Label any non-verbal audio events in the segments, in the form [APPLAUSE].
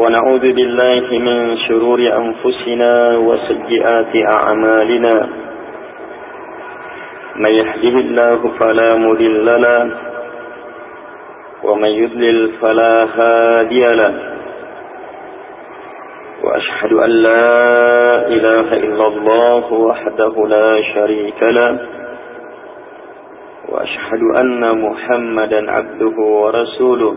ونعوذ بالله من شرور أنفسنا وسيئات أعمالنا. من يهده الله فلا مذل له ومن يذلل فلا هادي له. وأشهد أن لا إله إلا الله وحده لا شريك له. وأشهد أن محمدا عبده ورسوله.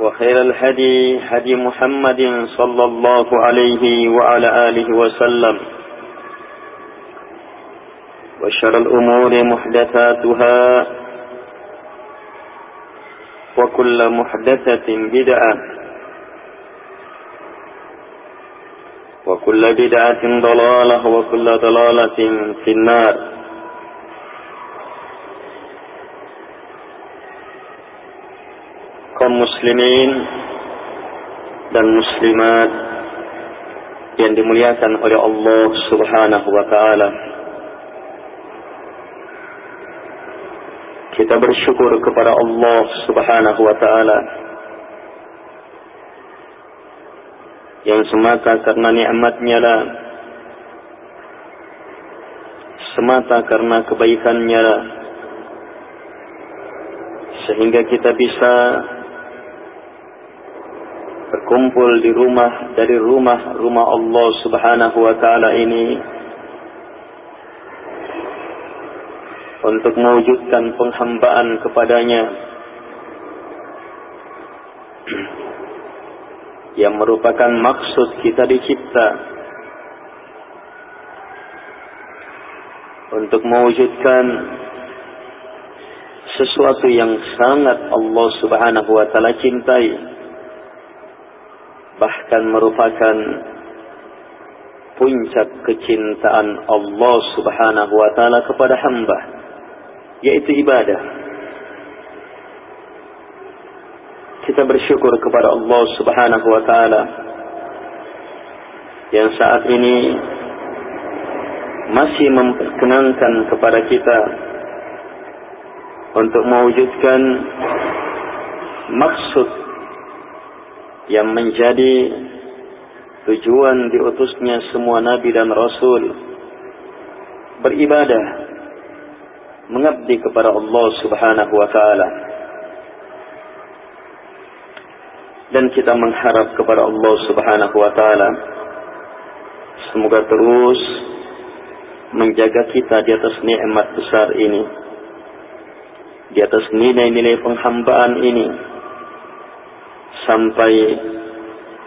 وخير الهدي هدي محمد صلى الله عليه وعلى آله وسلم وشر الأمور محدثاتها وكل محدثة بدعة وكل بدعة ضلالة وكل ضلالة في النار kaum muslimin dan muslimat yang dimuliakan oleh Allah Subhanahu wa taala. Kita bersyukur kepada Allah Subhanahu wa taala yang semata karena nikmatnya lah semata karena kebaikannya lah sehingga kita bisa berkumpul di rumah dari rumah rumah Allah Subhanahu wa taala ini untuk mewujudkan penghambaan kepadanya yang merupakan maksud kita dicipta untuk mewujudkan sesuatu yang sangat Allah Subhanahu wa taala cintai bahkan merupakan puncak kecintaan Allah Subhanahu wa taala kepada hamba yaitu ibadah. Kita bersyukur kepada Allah Subhanahu wa taala yang saat ini masih memperkenankan kepada kita untuk mewujudkan maksud yang menjadi tujuan diutusnya semua nabi dan rasul beribadah mengabdi kepada Allah Subhanahu wa taala. Dan kita mengharap kepada Allah Subhanahu wa taala semoga terus menjaga kita di atas nikmat besar ini di atas nilai-nilai penghambaan ini sampai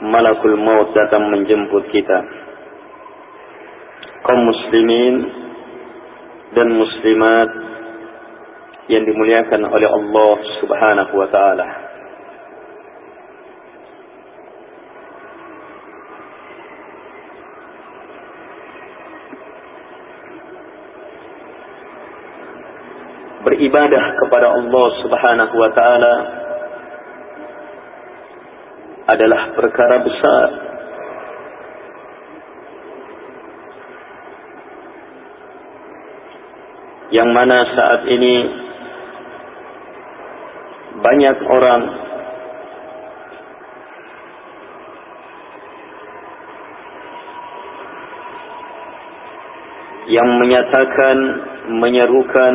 malakul maut datang menjemput kita. Kaum muslimin dan muslimat yang dimuliakan oleh Allah Subhanahu wa taala. Beribadah kepada Allah Subhanahu wa taala adalah perkara besar. Yang mana saat ini banyak orang yang menyatakan menyerukan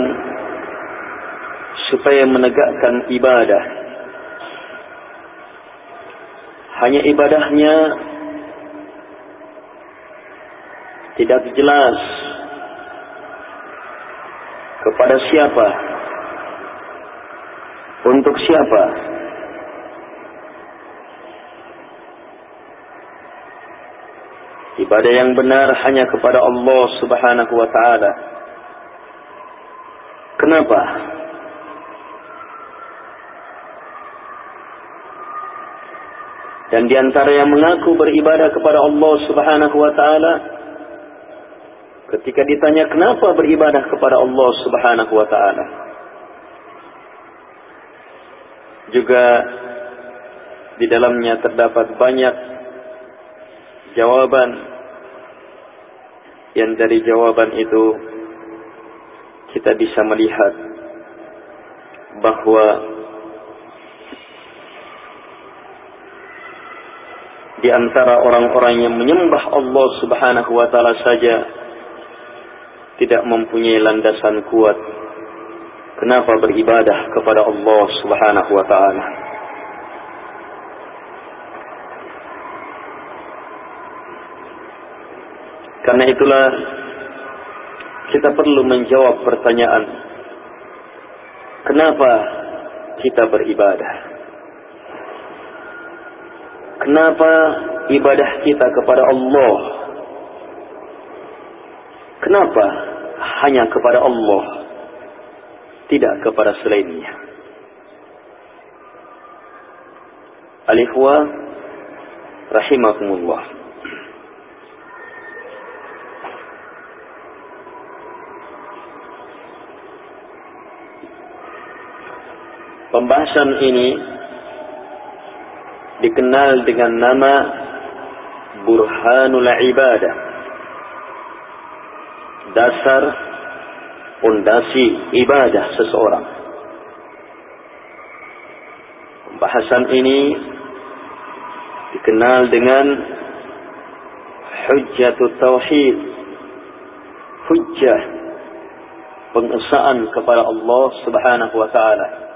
supaya menegakkan ibadah hanya ibadahnya tidak jelas kepada siapa? Untuk siapa? Ibadah yang benar hanya kepada Allah Subhanahu wa taala. Kenapa? Dan di antara yang mengaku beribadah kepada Allah Subhanahu wa taala ketika ditanya kenapa beribadah kepada Allah Subhanahu wa taala. Juga di dalamnya terdapat banyak jawaban yang dari jawaban itu kita bisa melihat bahwa di antara orang-orang yang menyembah Allah Subhanahu wa taala saja tidak mempunyai landasan kuat. Kenapa beribadah kepada Allah Subhanahu wa taala? Karena itulah kita perlu menjawab pertanyaan kenapa kita beribadah Kenapa ibadah kita kepada Allah Kenapa hanya kepada Allah, tidak kepada selainnya? Alihwa rahimakumullah. Pembahasan ini dikenal dengan nama Burhanul Ibadah dasar pondasi ibadah seseorang. Pembahasan ini dikenal dengan hujjatut tauhid. Hujjah pengesaan kepada Allah Subhanahu wa taala.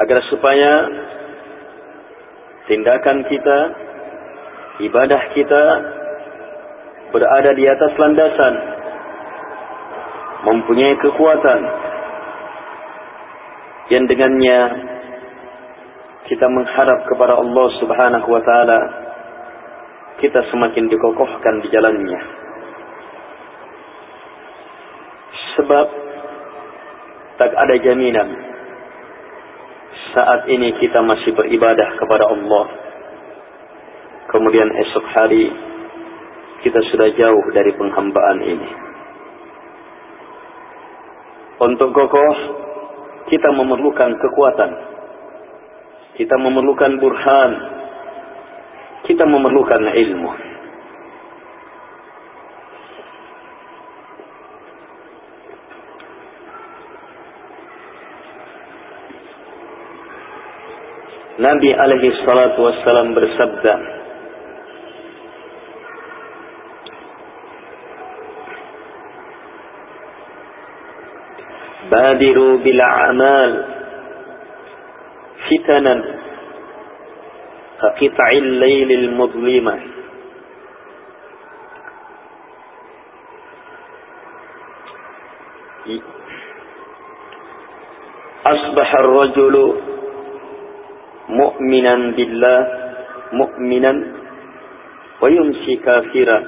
Agar supaya tindakan kita, ibadah kita berada di atas landasan mempunyai kekuatan yang dengannya kita mengharap kepada Allah Subhanahu wa taala kita semakin dikokohkan di jalannya. Sebab tak ada jaminan saat ini kita masih beribadah kepada Allah kemudian esok hari kita sudah jauh dari penghambaan ini. Untuk kokoh, kita memerlukan kekuatan. Kita memerlukan burhan. Kita memerlukan ilmu. Nabi alaihi salatu wassalam bersabda Badiru bila amal fitanan kaqita'il laylil mudlimah Asbahar rajulu مؤمنا بالله مؤمنا ويمسي كافرا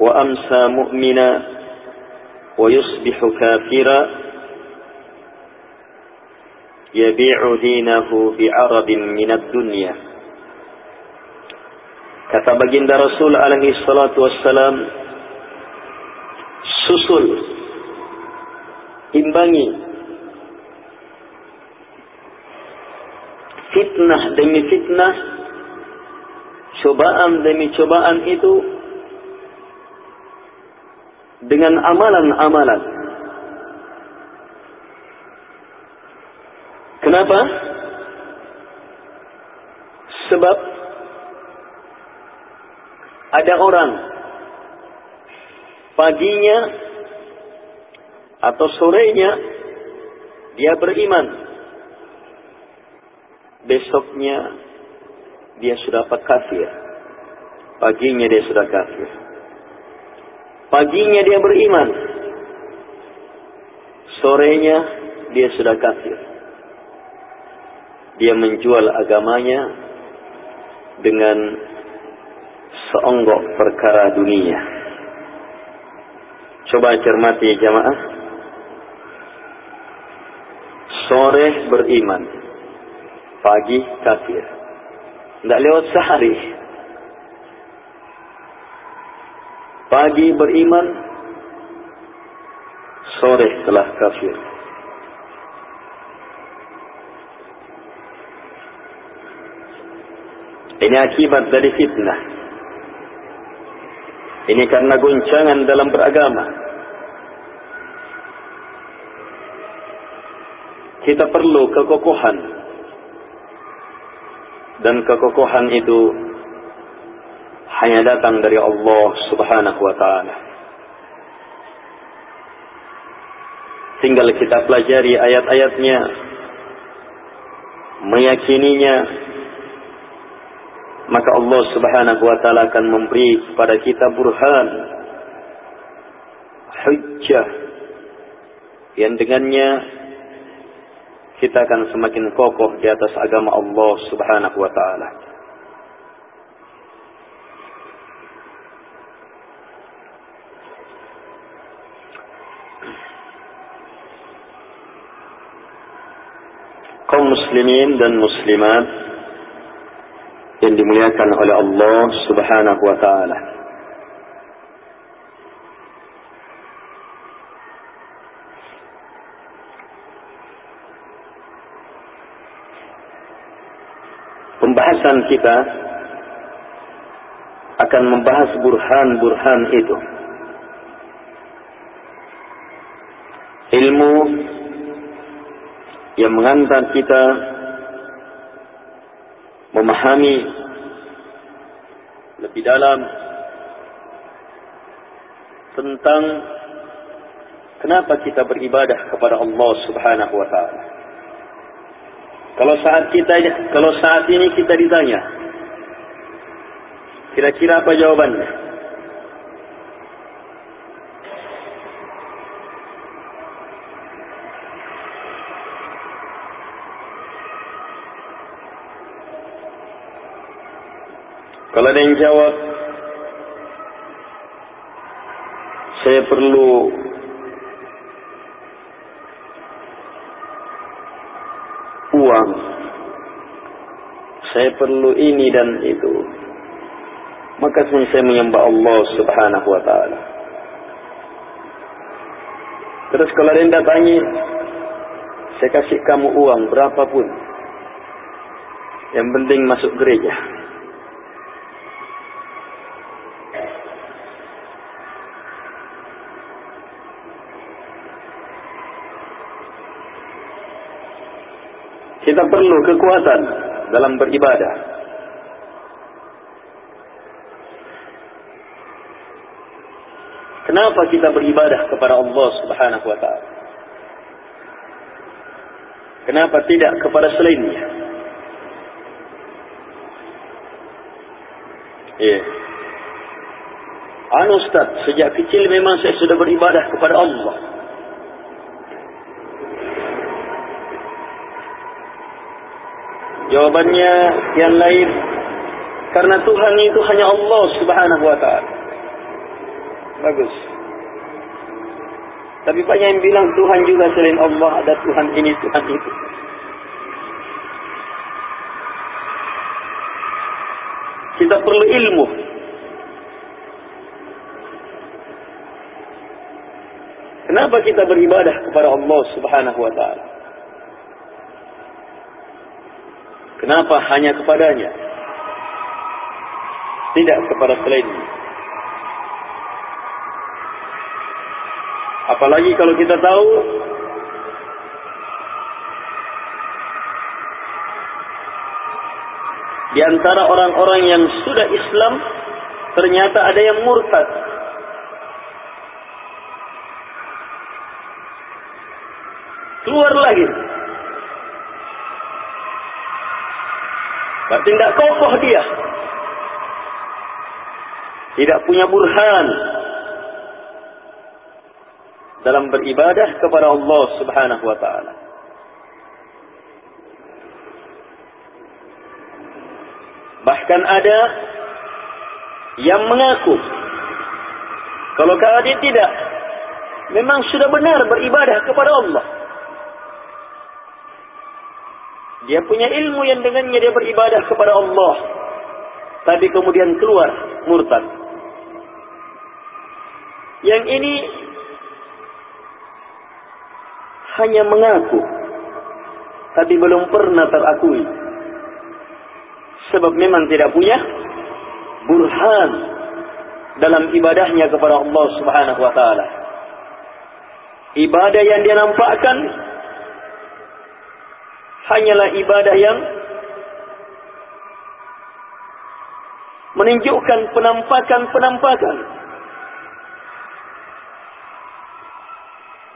وأمسى مؤمنا ويصبح كافرا. يبيع دينه بعرض من الدنيا. kata baginda Rasul alaihi salatu wassalam susul imbangi fitnah demi fitnah cobaan demi cobaan itu dengan amalan-amalan. Kenapa? Sebab ada orang paginya atau sorenya dia beriman. Besoknya dia sudah kafir. Paginya dia sudah kafir. Paginya dia beriman. Sorenya dia sudah kafir. Dia menjual agamanya dengan seonggok perkara dunia. Coba cermati jamaah. Sore beriman. Pagi kafir. Tidak lewat sehari. Pagi beriman. Sore telah kafir. Ini akibat dari fitnah. Ini karena guncangan dalam beragama. Kita perlu kekokohan. Dan kekokohan itu hanya datang dari Allah subhanahu wa ta'ala. Tinggal kita pelajari ayat-ayatnya. Meyakininya maka Allah Subhanahu wa taala akan memberi kepada kita burhan hujjah yang dengannya kita akan semakin kokoh di atas agama Allah Subhanahu wa taala. kaum muslimin dan muslimat yang dimuliakan oleh Allah Subhanahu wa taala. Kita akan membahas burhan-burhan itu. Ilmu yang mengantar kita memahami lebih dalam tentang kenapa kita beribadah kepada Allah Subhanahu wa taala. Kalau saat kita kalau saat ini kita ditanya kira-kira apa jawabannya? Kalau ada yang jawab, saya perlu uang. Saya perlu ini dan itu. Maka saya menyembah Allah subhanahu wa ta'ala. Terus kalau ada yang datangi, saya kasih kamu uang berapapun. Yang penting masuk gereja. Kita perlu kekuatan dalam beribadah. Kenapa kita beribadah kepada Allah Subhanahu wa taala? Kenapa tidak kepada selainnya? Yeah. Anu Ustaz, sejak kecil memang saya sudah beribadah kepada Allah. Jawabannya yang lain karena Tuhan itu hanya Allah Subhanahu wa taala. Bagus. Tapi banyak yang bilang Tuhan juga selain Allah ada Tuhan ini, Tuhan itu. Kita perlu ilmu. Kenapa kita beribadah kepada Allah Subhanahu wa taala? Kenapa hanya kepadanya? Tidak kepada selainnya. Apalagi kalau kita tahu di antara orang-orang yang sudah Islam ternyata ada yang murtad. Keluar lagi. Berarti tidak kokoh dia. Tidak punya burhan dalam beribadah kepada Allah Subhanahu wa taala. Bahkan ada yang mengaku kalau dia tidak memang sudah benar beribadah kepada Allah. Dia punya ilmu yang dengannya dia beribadah kepada Allah. Tapi kemudian keluar murtad. Yang ini hanya mengaku tapi belum pernah terakui sebab memang tidak punya burhan dalam ibadahnya kepada Allah Subhanahu wa taala ibadah yang dia nampakkan hanyalah ibadah yang menunjukkan penampakan-penampakan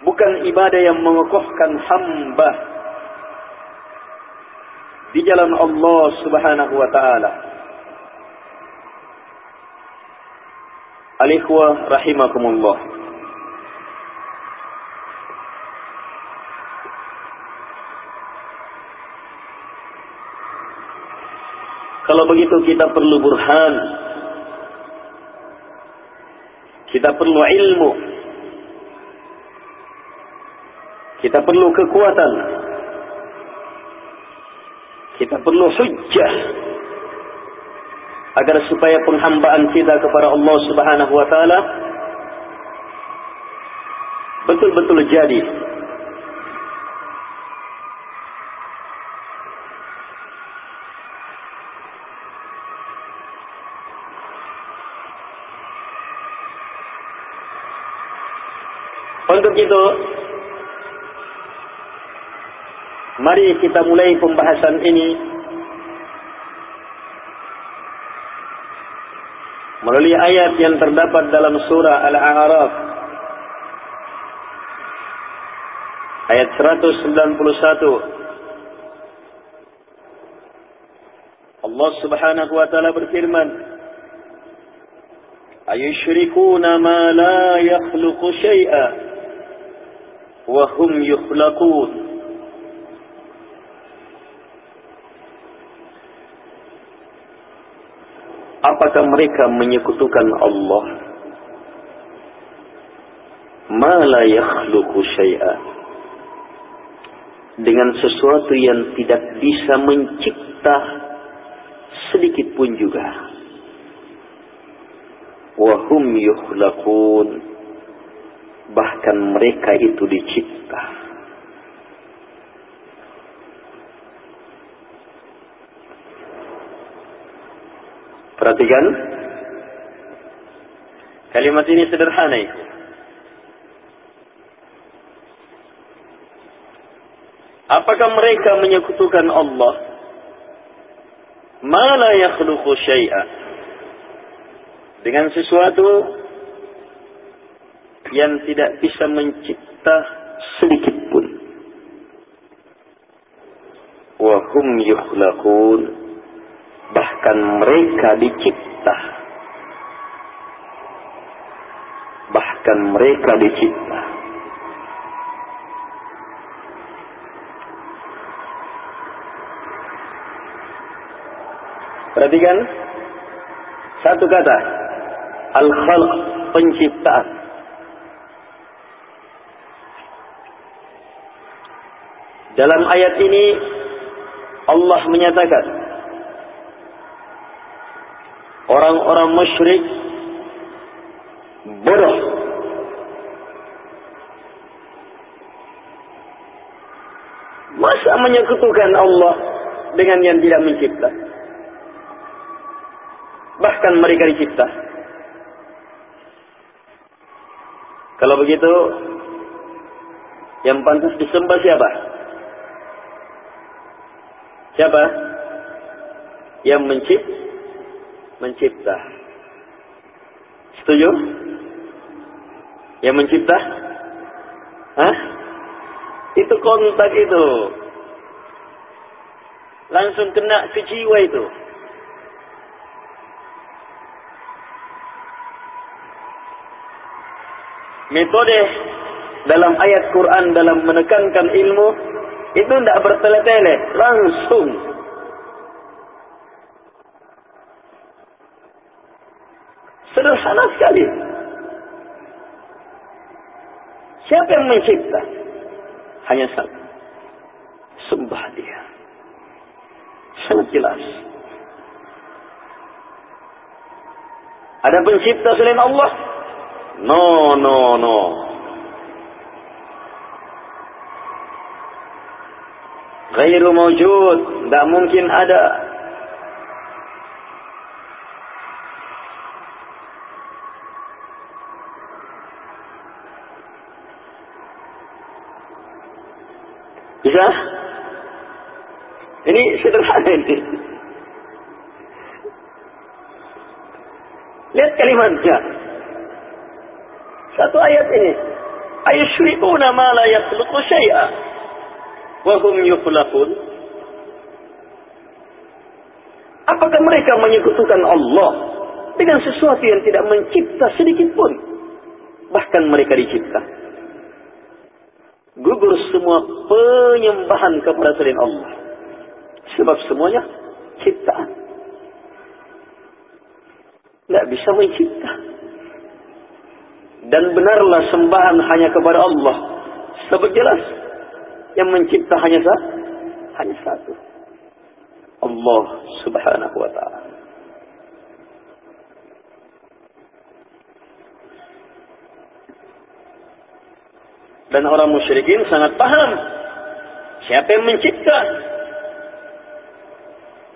bukan ibadah yang mengokohkan hamba di jalan Allah Subhanahu wa taala. Alikhwa rahimakumullah. Kalau begitu kita perlu burhan. Kita perlu ilmu Kita perlu kekuatan. Kita perlu hujjah. Agar supaya penghambaan kita kepada Allah subhanahu wa ta'ala betul-betul jadi. Untuk itu, Mari kita mulai pembahasan ini. Melalui ayat yang terdapat dalam surah Al-A'raf. Ayat 191 Allah Subhanahu wa taala berfirman Ayushrikuna ma la yakhluqu syai'a hum yukhlaqun apakah mereka menyekutukan Allah? Ma la yakhluqu syai'a. Dengan sesuatu yang tidak bisa mencipta sedikit pun juga. Wa hum yukhlaqun bahkan mereka itu dicipta Perhatikan. Kalimat ini sederhana itu. Apakah mereka menyekutukan Allah? Mala yakhluqu syai'a. Dengan sesuatu yang tidak bisa mencipta sedikit pun. Wa hum yukhlaqun bahkan mereka dicipta. Bahkan mereka dicipta. Perhatikan. Satu kata. Al-khalq penciptaan. Dalam ayat ini Allah menyatakan orang-orang musyrik bodoh. Masa menyekutukan Allah dengan yang tidak mencipta? Bahkan mereka dicipta. Kalau begitu yang pantas disembah siapa siapa? Yang mencipta mencipta. Setuju? Yang mencipta? Hah? itu kontak itu langsung kena ke jiwa itu. Metode dalam ayat Quran dalam menekankan ilmu itu tidak bertele-tele langsung. Sederhana sekali. Siapa yang mencipta? Hanya satu. Sembah dia. Sangat jelas. Ada pencipta selain Allah? No no no Ghairu mawjud, tidak mungkin ada. Bisa? Ini sederhana ini. Lihat kalimatnya. Satu ayat ini. Ayushrikuna ma la yakhluqu syai'a wa hum yukhlaqun. Apakah mereka menyekutukan Allah dengan sesuatu yang tidak mencipta sedikit pun? Bahkan mereka dicipta. Gugur semua penyembahan kepada selain Allah. Sebab semuanya ciptaan. Tidak bisa mencipta. Dan benarlah sembahan hanya kepada Allah. Sebab jelas yang mencipta hanya satu. Hanya satu. Allah subhanahu wa ta'ala. Dan orang musyrikin sangat paham siapa yang mencipta.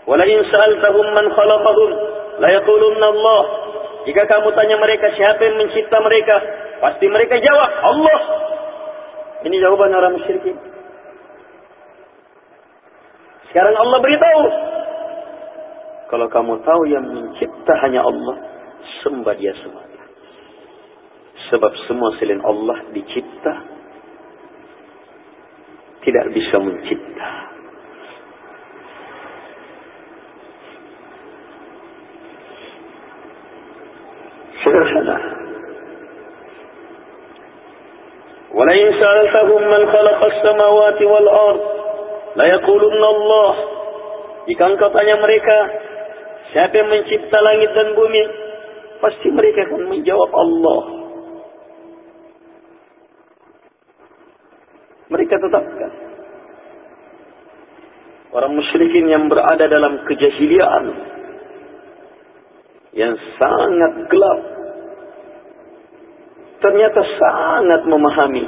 Walain sa'altahum man khalaqahum la Allah. Jika kamu tanya mereka siapa yang mencipta mereka, pasti mereka jawab Allah. Ini jawaban orang musyrikin. Sekarang Allah beritahu. Kalau kamu tahu yang mencipta hanya Allah, sembah dia semata. Sebab semua selain Allah dicipta, tidak bisa mencipta. Sederhana. ولئن سألتهم من خلق السماوات والأرض La yaqulunna Allah. Jika engkau tanya mereka, siapa yang mencipta langit dan bumi? Pasti mereka akan menjawab Allah. Mereka tetapkan. Orang musyrikin yang berada dalam kejahiliaan yang sangat gelap ternyata sangat memahami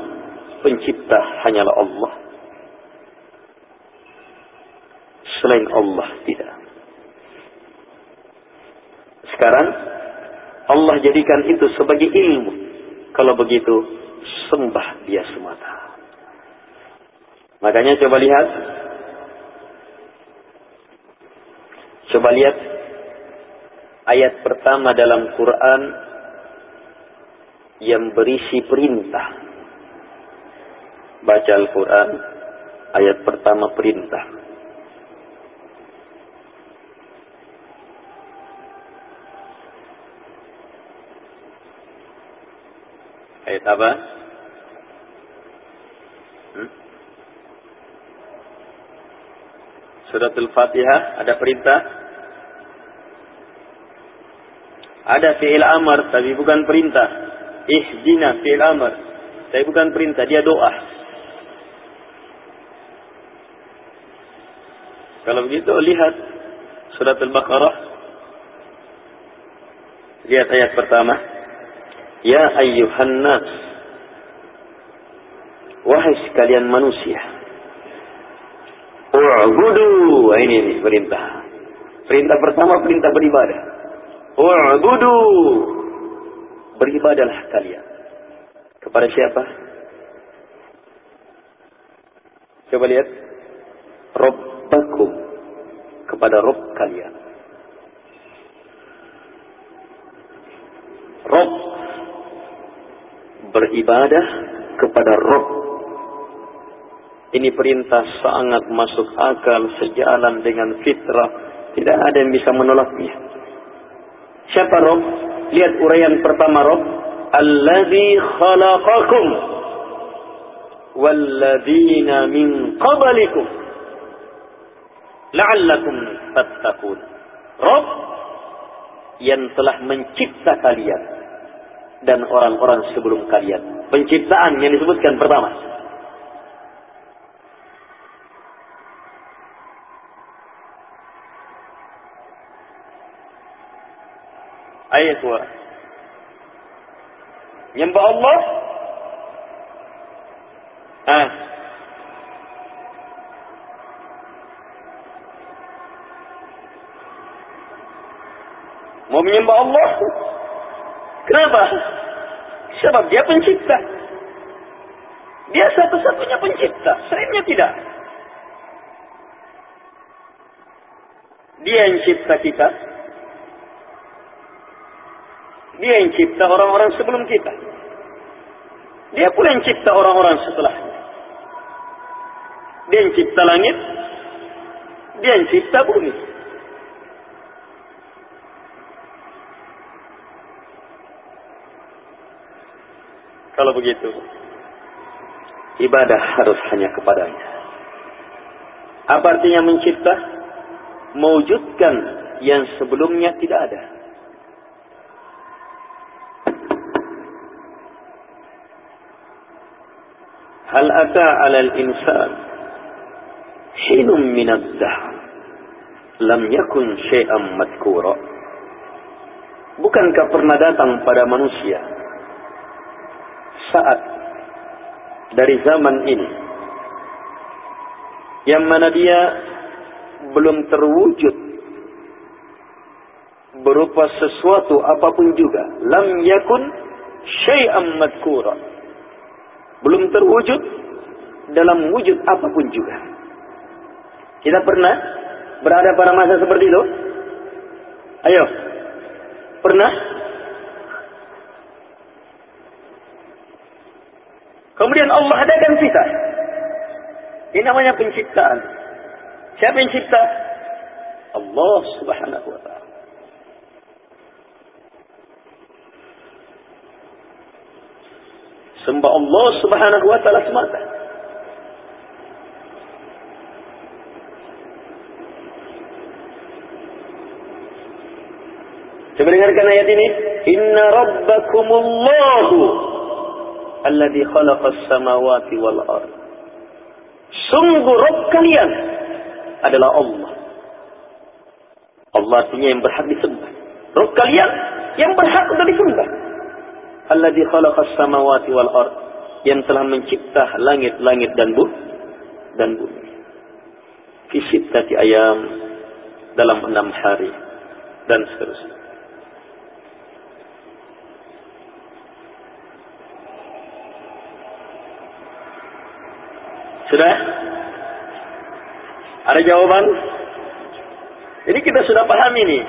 pencipta hanyalah Allah. Selain Allah tidak. Sekarang Allah jadikan itu sebagai ilmu. Kalau begitu sembah dia semata. Makanya coba lihat Coba lihat ayat pertama dalam Quran yang berisi perintah. Baca Al-Quran, ayat pertama perintah. Ayat apa? Hmm? Surat Al-Fatihah ada perintah? Ada fi'il amar tapi bukan perintah. Ihdina fi'il amr. Saya bukan perintah, dia doa. Kalau begitu lihat surat Al-Baqarah. Lihat ayat pertama. Ya ayyuhan nas. Wahai sekalian manusia. U'budu. Ini, ini perintah. Perintah pertama perintah beribadah. U'budu. Beribadahlah kalian. Kepada siapa? Coba lihat. Rabbakum. Kepada Rob kalian. Rob. Beribadah kepada Rob. Ini perintah sangat masuk akal sejalan dengan fitrah. Tidak ada yang bisa menolaknya. Siapa Rob? Lihat uraian pertama Rob. Alladhi khalaqakum. Walladhina min qablikum. La'allakum tattaqun. Rob yang telah mencipta kalian dan orang-orang sebelum kalian. Penciptaan yang disebutkan pertama. Ayat dua. Nyembah Allah. Ah. Mau menyembah Allah. Kenapa? Sebab dia pencipta. Dia satu-satunya pencipta. Selainnya tidak. Dia yang cipta kita. Dia yang cipta orang-orang sebelum kita. Dia pula yang cipta orang-orang setelahnya. Dia yang cipta langit. Dia yang cipta bumi. Kalau begitu, ibadah harus hanya kepadanya. Apa artinya mencipta? Mewujudkan yang sebelumnya tidak ada. Hal ata 'ala al-insan hinum min ad-dahr lam yakun syai'an madkura. Bukankah pernah datang pada manusia saat dari zaman ini yang mana dia belum terwujud berupa sesuatu apa pun juga lam yakun syai'an madkura belum terwujud dalam wujud apa pun juga. Kita pernah berada pada masa seperti itu? Ayo. Pernah? Kemudian Allah adakan kita. Ini namanya penciptaan. Siapa yang cipta? Allah Subhanahu wa taala. Sembah Allah subhanahu wa ta'ala semata. Coba dengarkan ayat ini. Inna rabbakumullahu alladhi khalaqas samawati wal ard. Sungguh Rabb kalian adalah Allah. Allah artinya yang berhak disembah. Rabb kalian yang berhak untuk disembah alladzi khalaqas samawati wal ard yang telah mencipta langit-langit dan bumi dan bumi fi sittati ayam dalam enam hari dan seterusnya Sudah? Ada jawaban? Jadi kita sudah paham ini.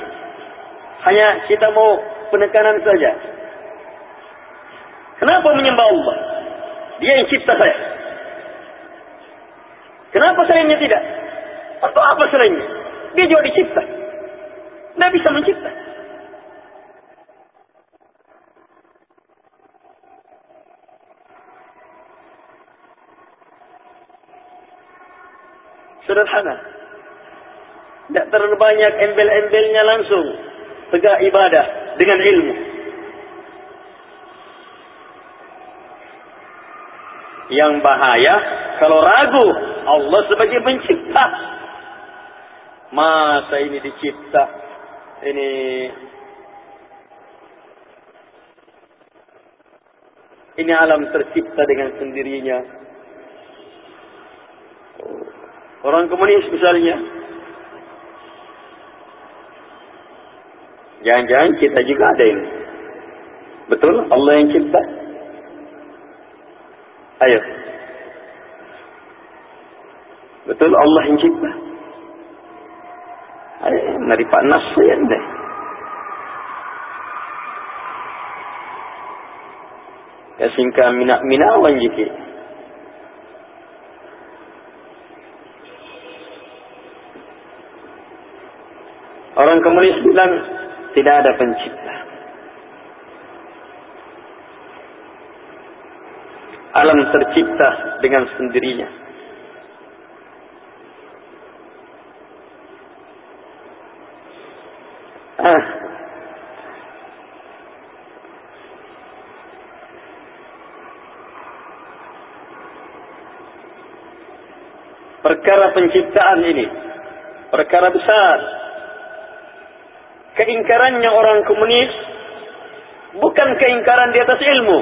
Hanya kita mau penekanan saja. Kenapa menyembah Allah? Dia yang cipta saya. Kenapa selainnya tidak? Atau apa selainnya? Dia juga dicipta. Tidak bisa mencipta. Sederhana. Tidak terlalu banyak embel-embelnya langsung. Tegak ibadah dengan ilmu. Yang bahaya kalau ragu Allah sebagai pencipta. Masa ini dicipta ini ini alam tercipta dengan sendirinya. Orang komunis misalnya. Jangan-jangan kita juga ada ini. Betul Allah yang cipta? Ayo. Betul Allah yang cipta? Ayo, dari Pak Nas ya deh. Ya singka minak awan jiki. Orang komunis bilang tidak ada pencipta. Alam tercipta dengan sendirinya. Ah. Perkara penciptaan ini perkara besar. Keingkarannya orang komunis bukan keingkaran di atas ilmu.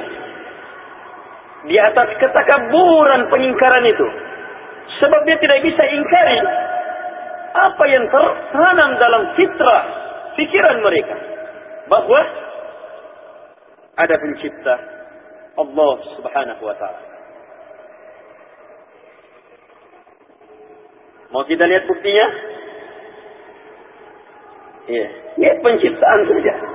Di atas ketakaburan pengingkaran itu. Sebab dia tidak bisa ingkari apa yang tertanam dalam fitrah pikiran mereka bahwa ada pencipta Allah Subhanahu wa taala. Mau kita lihat buktinya? Iya, ya penciptaan saja.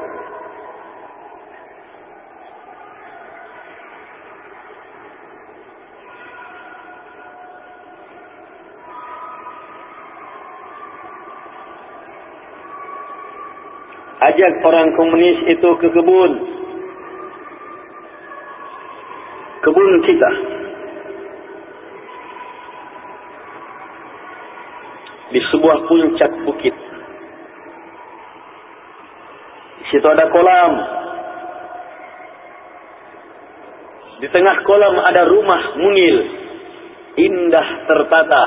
ajak orang komunis itu ke kebun. Kebun kita. Di sebuah puncak bukit. Situ ada kolam. Di tengah kolam ada rumah mungil. Indah tertata.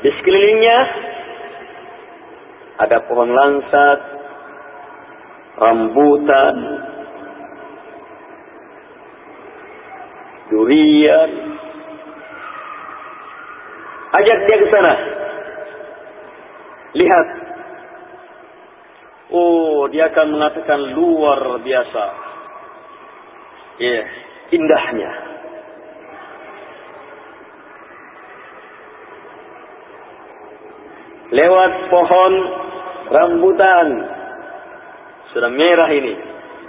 Di sekelilingnya ada pohon langsat, rambutan, durian. Ajak dia ke sana. Lihat. Oh, dia akan mengatakan luar biasa. Ya, yeah, indahnya. Lewat pohon rambutan. Sudah merah ini.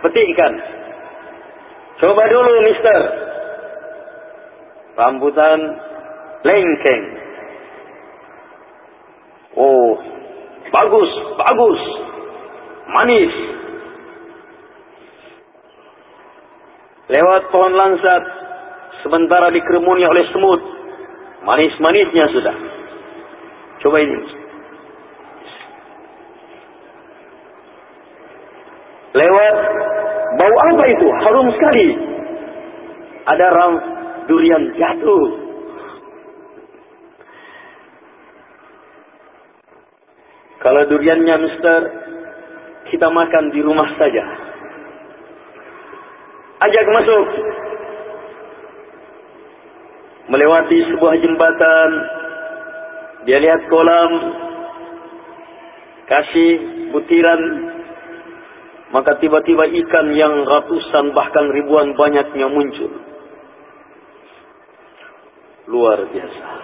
Petikkan. Coba dulu, mister. Rambutan lengkeng. Oh, bagus, bagus. Manis. Lewat pohon langsat, sementara dikerumuni oleh semut. Manis-manisnya sudah. Coba ini. lewat bau apa itu? Harum sekali. Ada ram durian jatuh. Kalau duriannya mister, kita makan di rumah saja. Ajak masuk. Melewati sebuah jembatan. Dia lihat kolam. Kasih butiran maka tiba-tiba ikan yang ratusan bahkan ribuan banyaknya muncul. Luar biasa.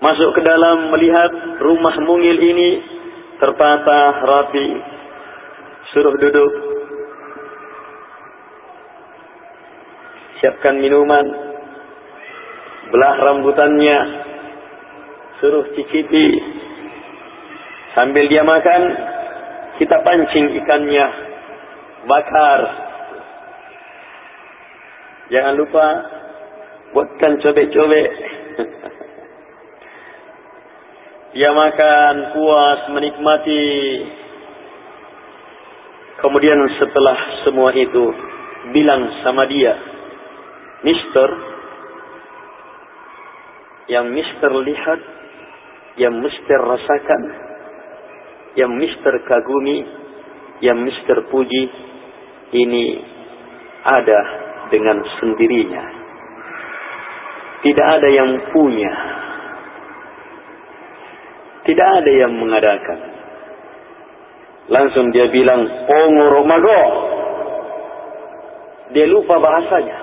Masuk ke dalam melihat rumah mungil ini tertata rapi. Suruh duduk. Siapkan minuman. Belah rambutannya. Suruh cicipi Sambil dia makan, kita pancing ikannya, bakar. Jangan lupa buatkan cobek-cobek. Dia makan puas, menikmati. Kemudian setelah semua itu, bilang sama dia, Mister, yang Mister lihat, yang Mister rasakan, yang Mister kagumi, yang Mister puji, ini ada dengan sendirinya. Tidak ada yang punya. Tidak ada yang mengadakan. Langsung dia bilang, Pongoromago. Dia lupa bahasanya.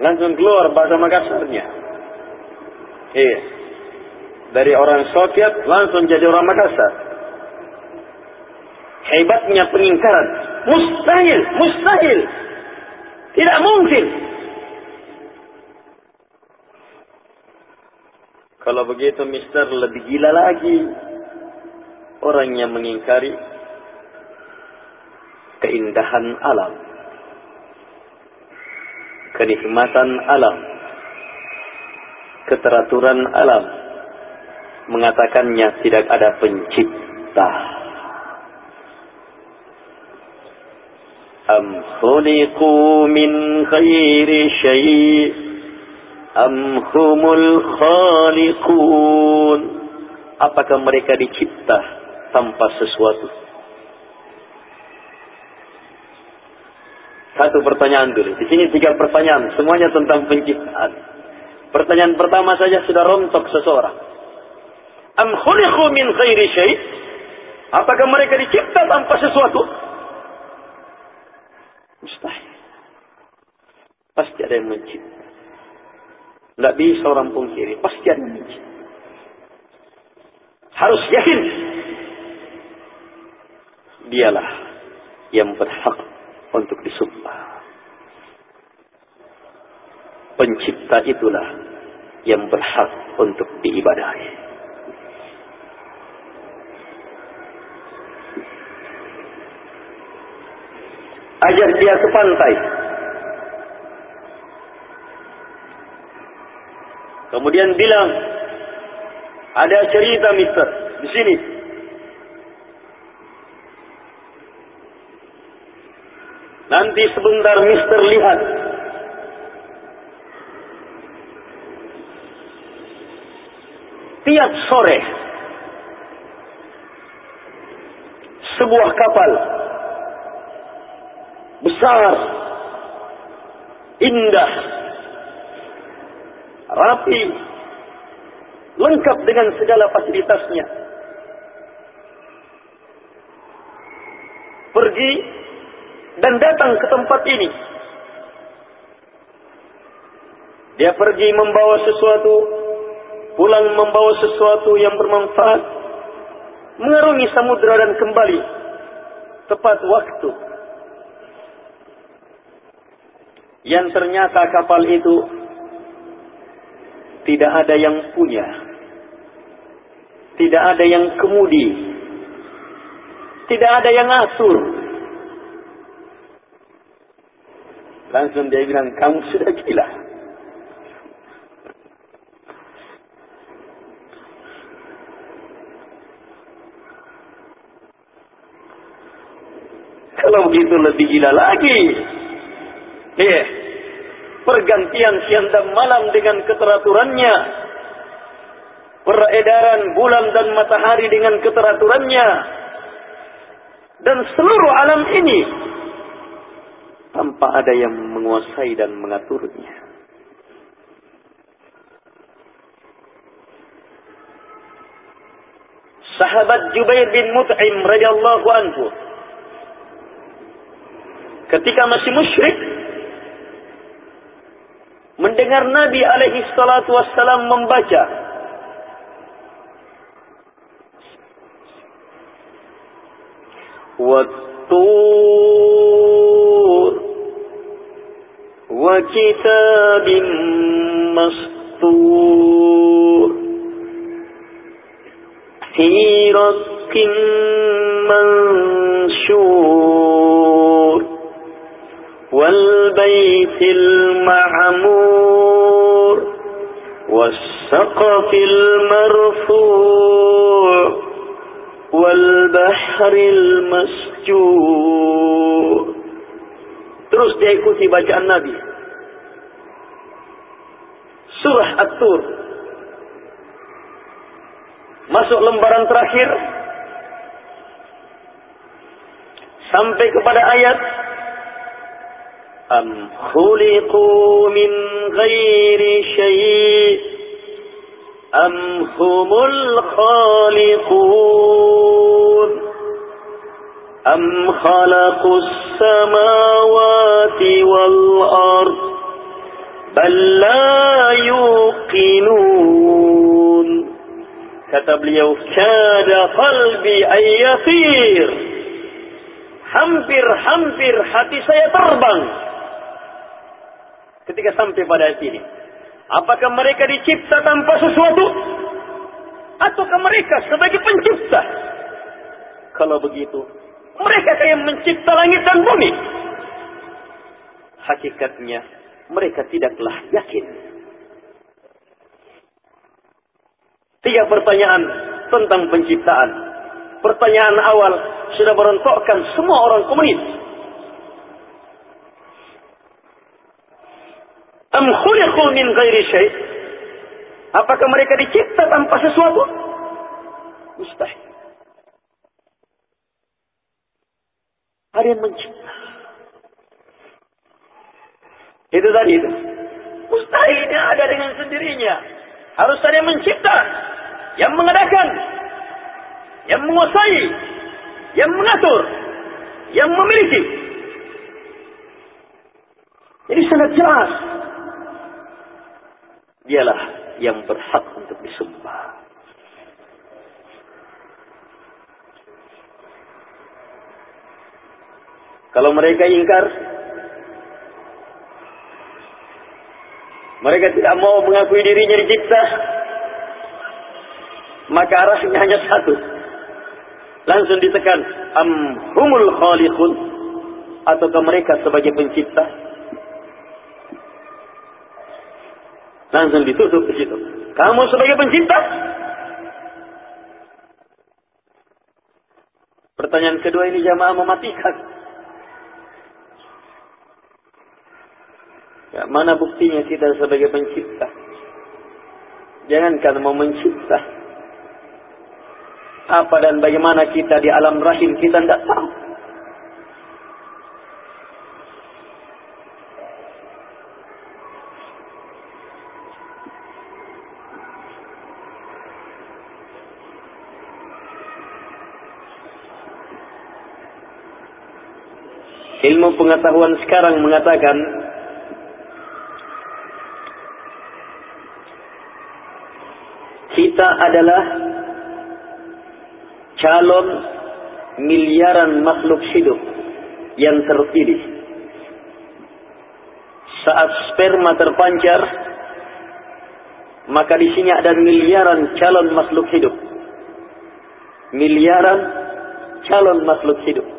Langsung keluar bahasa Makassarnya. Iya. Dari orang Soviet langsung jadi orang Makassar. Hebatnya pengingkaran. Mustahil, mustahil. Tidak mungkin. Kalau begitu Mister lebih gila lagi. Orang yang mengingkari keindahan alam. Kenikmatan alam. Keteraturan alam. Mengatakannya tidak ada pencipta. أم خلقوا من غير شيء أم هم الخالقون Apakah mereka dicipta tanpa sesuatu? Satu pertanyaan dulu. Di sini tiga pertanyaan, semuanya tentang penciptaan. Pertanyaan pertama saja sudah rontok seseorang. Am khuliqu min ghairi syai'? Apakah mereka dicipta tanpa sesuatu? Mustahil. Pasti ada yang mencipta. Tidak bisa orang pungkiri. Pasti ada yang mencipta. Harus yakin. Dialah yang berhak untuk disumpah. Pencipta itulah yang berhak untuk diibadahi. Ajak dia ke pantai. Kemudian bilang, ada cerita mister di sini. Nanti sebentar mister lihat. Tiap sore, sebuah kapal besar, indah, rapi, lengkap dengan segala fasilitasnya. Pergi dan datang ke tempat ini. Dia pergi membawa sesuatu, pulang membawa sesuatu yang bermanfaat, mengarungi samudera dan kembali tepat waktu yang ternyata kapal itu tidak ada yang punya, tidak ada yang kemudi, tidak ada yang atur. Langsung dia bilang, kamu sudah gila. Kalau begitu lebih gila lagi. Iya. Pergantian siang dan malam dengan keteraturannya. Peredaran bulan dan matahari dengan keteraturannya. Dan seluruh alam ini. Tanpa ada yang menguasai dan mengaturnya. Sahabat Jubair bin Mut'im radhiyallahu anhu ketika masih musyrik mendengar Nabi alaihi salatu wassalam membaca والطور وكتاب مسطور في رق منشور والبيت المعمور والسقف المرفوع والبحر المسجور Terus dia ikuti bacaan Nabi. Surah At-Tur. Masuk lembaran terakhir. Sampai kepada ayat. أم خلقوا من غير شيء؟ أم هم الخالقون؟ أم خلقوا السماوات والأرض بل لا يوقنون؟ كتب ليو كاد قلبي أن يطير حمبر حمبر حتي سيتربن ketika sampai pada ayat ini apakah mereka dicipta tanpa sesuatu ataukah mereka sebagai pencipta kalau begitu mereka yang mencipta langit dan bumi. Hakikatnya mereka tidaklah yakin. Tiga pertanyaan tentang penciptaan. Pertanyaan awal sudah merontokkan semua orang komunis. Am khuliqu min ghairi syai'? Apakah mereka dicipta tanpa sesuatu? Mustahil. Ada yang mencipta. Itu tadi itu. Mustahilnya ada dengan sendirinya. Harus ada yang mencipta. Yang mengadakan. Yang menguasai. Yang mengatur. Yang memiliki. Jadi sangat jelas. Dialah yang berhak untuk disembah. Kalau mereka ingkar, mereka tidak mau mengakui dirinya dicipta, maka arahnya hanya satu. Langsung ditekan, am humul khaliqun ataukah mereka sebagai pencipta? Langsung ditutup di situ. Kamu sebagai pencipta? Pertanyaan kedua ini jamaah mematikan. Ya, mana buktinya kita sebagai pencipta? Jangankan mau mencipta. Apa dan bagaimana kita di alam rahim kita tidak tahu. Ilmu pengetahuan sekarang mengatakan kita adalah calon miliaran makhluk hidup yang terpilih. Saat sperma terpancar, maka di sini ada miliaran calon makhluk hidup. Miliaran calon makhluk hidup.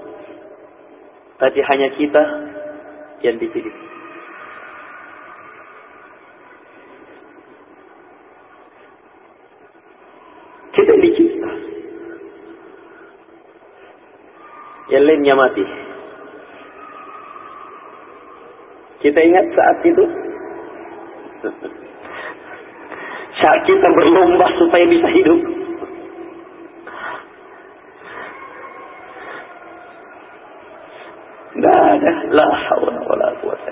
Tapi hanya kita yang dipilih. Kita dicipta. Yang lainnya mati. Kita ingat saat itu. [LAUGHS] saat kita berlomba supaya bisa hidup. Tidak ada. [LAUGHS] La hawla wa la quwata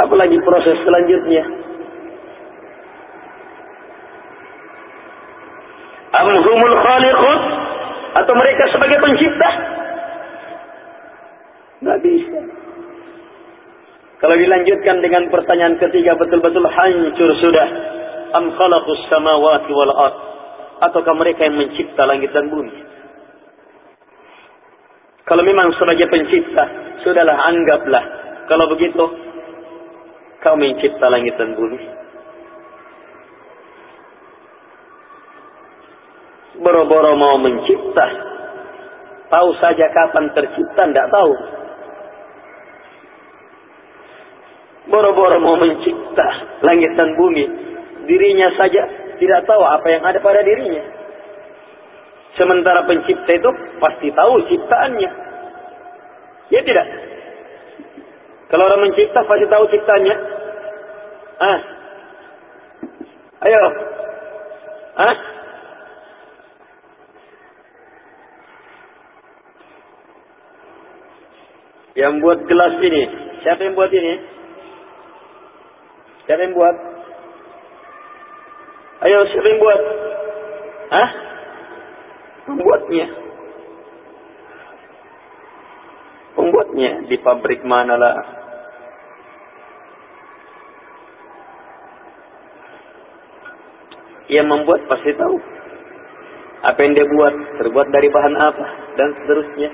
Apalagi proses selanjutnya. Amhumul khaliqun atau mereka sebagai pencipta? Tidak bisa. Kalau dilanjutkan dengan pertanyaan ketiga betul-betul hancur sudah. Am khalaqus samawati wal ard ataukah mereka yang mencipta langit dan bumi? Kalau memang sebagai pencipta, sudahlah anggaplah. Kalau begitu, kau mencipta langit dan bumi. Boro-boro mau mencipta. Tahu saja kapan tercipta, tidak tahu. Boro-boro mau mencipta langit dan bumi. Dirinya saja tidak tahu apa yang ada pada dirinya. Sementara pencipta itu pasti tahu ciptaannya. Ya tidak? Kalau orang mencipta pasti tahu ciptanya. Ah. Ayo. Ah. Yang buat gelas ini, siapa yang buat ini? Siapa yang buat? Ayo, siapa yang buat? Hah? Pembuatnya. Pembuatnya di pabrik mana lah? Yang membuat pasti tahu. Apa yang dia buat, terbuat dari bahan apa, dan seterusnya.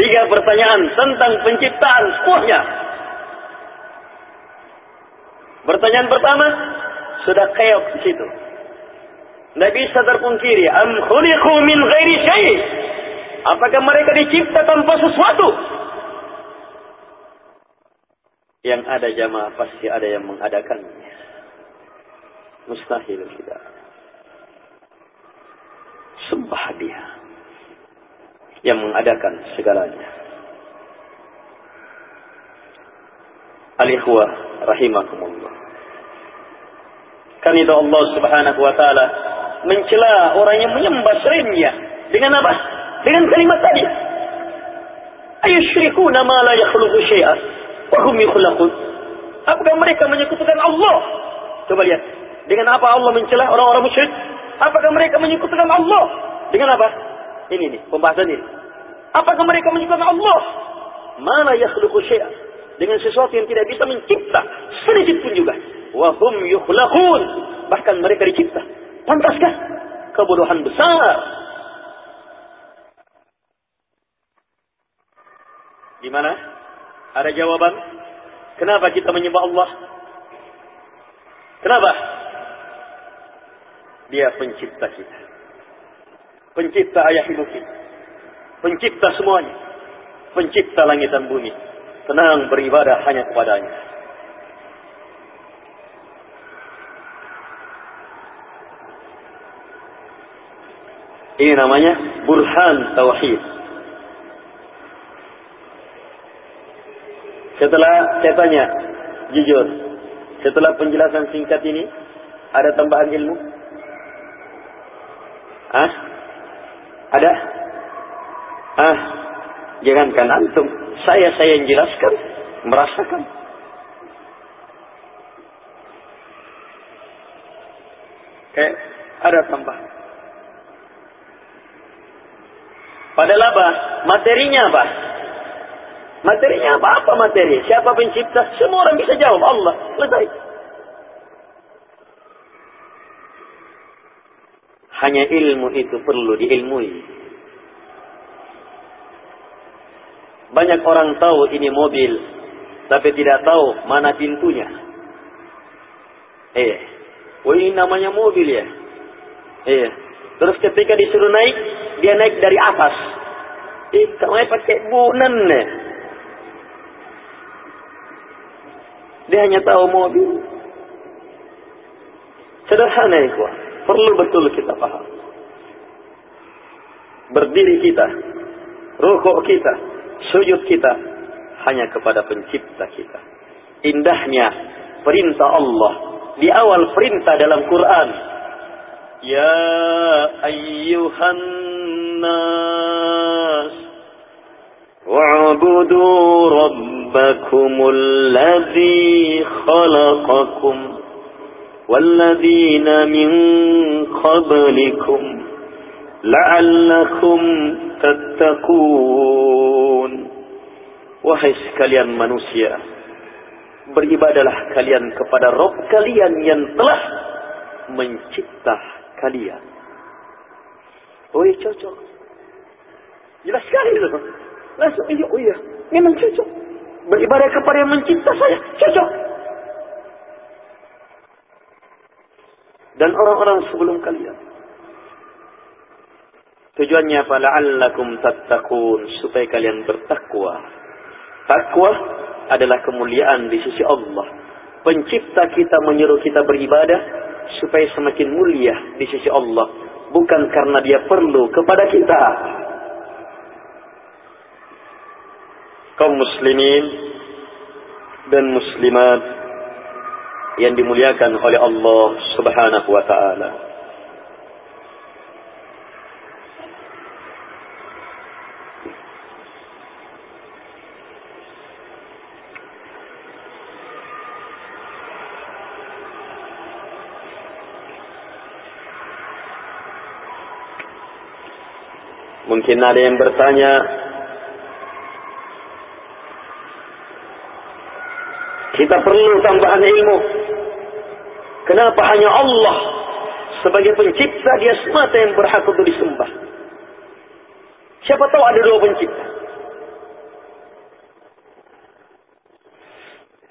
Tiga pertanyaan tentang penciptaan semuanya. Pertanyaan pertama, sudah keok di situ. Tidak bisa terpungkiri. Am khuliqu min ghairi syai. Apakah mereka dicipta tanpa sesuatu? Yang ada jamaah pasti ada yang mengadakannya. Mustahil tidak. Sembah dia yang mengadakan segalanya. Al-ikhwah rahimakumullah. Kan itu Allah Subhanahu wa taala mencela orang yang menyembah selainnya dengan apa? Dengan kalimat tadi. Ayusyrikuna ma la yakhluqu syai'an wa hum yukhlaqun. Apakah mereka menyekutukan Allah? Coba lihat. Dengan apa Allah mencela orang-orang musyrik? Apakah mereka menyekutukan Allah? Dengan apa? Ini nih, pembahasan ini. Apakah mereka menyekutukan Allah? Mana yakhluqu syai'an? Dengan sesuatu yang tidak bisa mencipta sedikit pun juga. Wa hum yukhlaqun. Bahkan mereka dicipta. Pantaskah? Kebodohan besar. Di mana? Ada jawaban? Kenapa kita menyembah Allah? Kenapa? Dia pencipta kita. Pencipta ayah ibu kita. Pencipta semuanya. Pencipta langit dan bumi. Tenang beribadah hanya kepadanya. Ini namanya burhan tauhid. Setelah saya tanya, jujur, setelah penjelasan singkat ini, ada tambahan ilmu? Ah? Ada? Ah, jangankan antum, saya saya yang jelaskan, merasakan. Kayak ada tambahan. Padahal apa? Materinya apa? Materinya apa? Apa materi? Siapa pencipta? Semua orang bisa jawab. Allah. Selesai. Hanya ilmu itu perlu diilmui. Banyak orang tahu ini mobil. Tapi tidak tahu mana pintunya. Eh. Oh ini namanya mobil ya? Eh. Terus ketika disuruh naik, dia naik dari atas. Kamu pakai bunan. Dia hanya tahu mobil. Sederhana itu. Perlu betul kita paham. Berdiri kita, rukuk kita, sujud kita hanya kepada pencipta kita. Indahnya perintah Allah di awal perintah dalam Quran. Ya ayyuhan الناس واعبدوا ربكم الذي خلقكم والذين من قبلكم لعلكم تتقون وهي سكاليا منوسيا beribadalah kalian kepada Rob kalian yang telah mencipta kalian. Oh iya cocok. Jelas sekali itu. Langsung iya, oh iya. Memang cocok. Beribadah kepada yang mencipta saya. Cocok. Dan orang-orang sebelum kalian. Tujuannya apa? La'allakum tattaqun. Supaya kalian bertakwa. Takwa adalah kemuliaan di sisi Allah. Pencipta kita menyuruh kita beribadah supaya semakin mulia di sisi Allah. Bukan karena dia perlu kepada kita. Kaum muslimin dan muslimat yang dimuliakan oleh Allah subhanahu wa ta'ala. Mungkin ada yang bertanya, kita perlu tambahan ilmu. Kenapa hanya Allah sebagai pencipta dia semata yang berhak untuk disembah? Siapa tahu ada dua pencipta.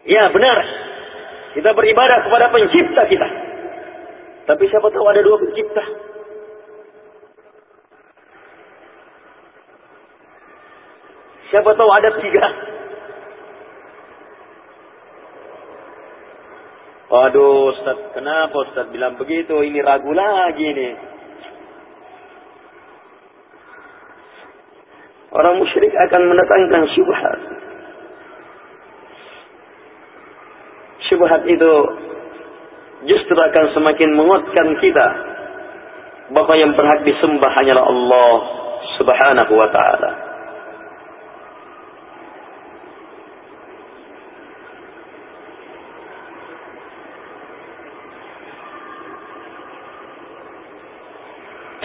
Ya benar. Kita beribadah kepada pencipta kita. Tapi siapa tahu ada dua pencipta. Siapa tahu ada tiga. Waduh Ustaz, kenapa Ustaz bilang begitu? Ini ragu lagi nih. Orang musyrik akan mendatangkan syubhat. Syubhat itu justru akan semakin menguatkan kita bahwa yang berhak disembah hanyalah Allah Subhanahu wa taala.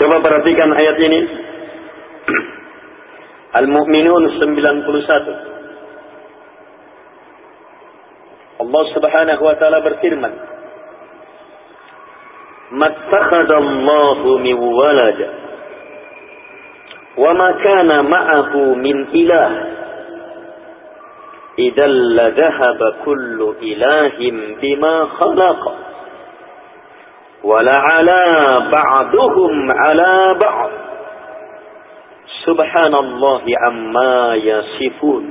Coba perhatikan ayat ini. [CLEARS THROAT] Al-Mu'minun 91. Allah Subhanahu wa taala berfirman, "Mattakhadallahu min walad wa ma kana ma'ahu min ilah." Idzal la kullu ilahin bima khalaqa Wala'ala ba'duhum ala ba'd. Subhanallah amma yasifun.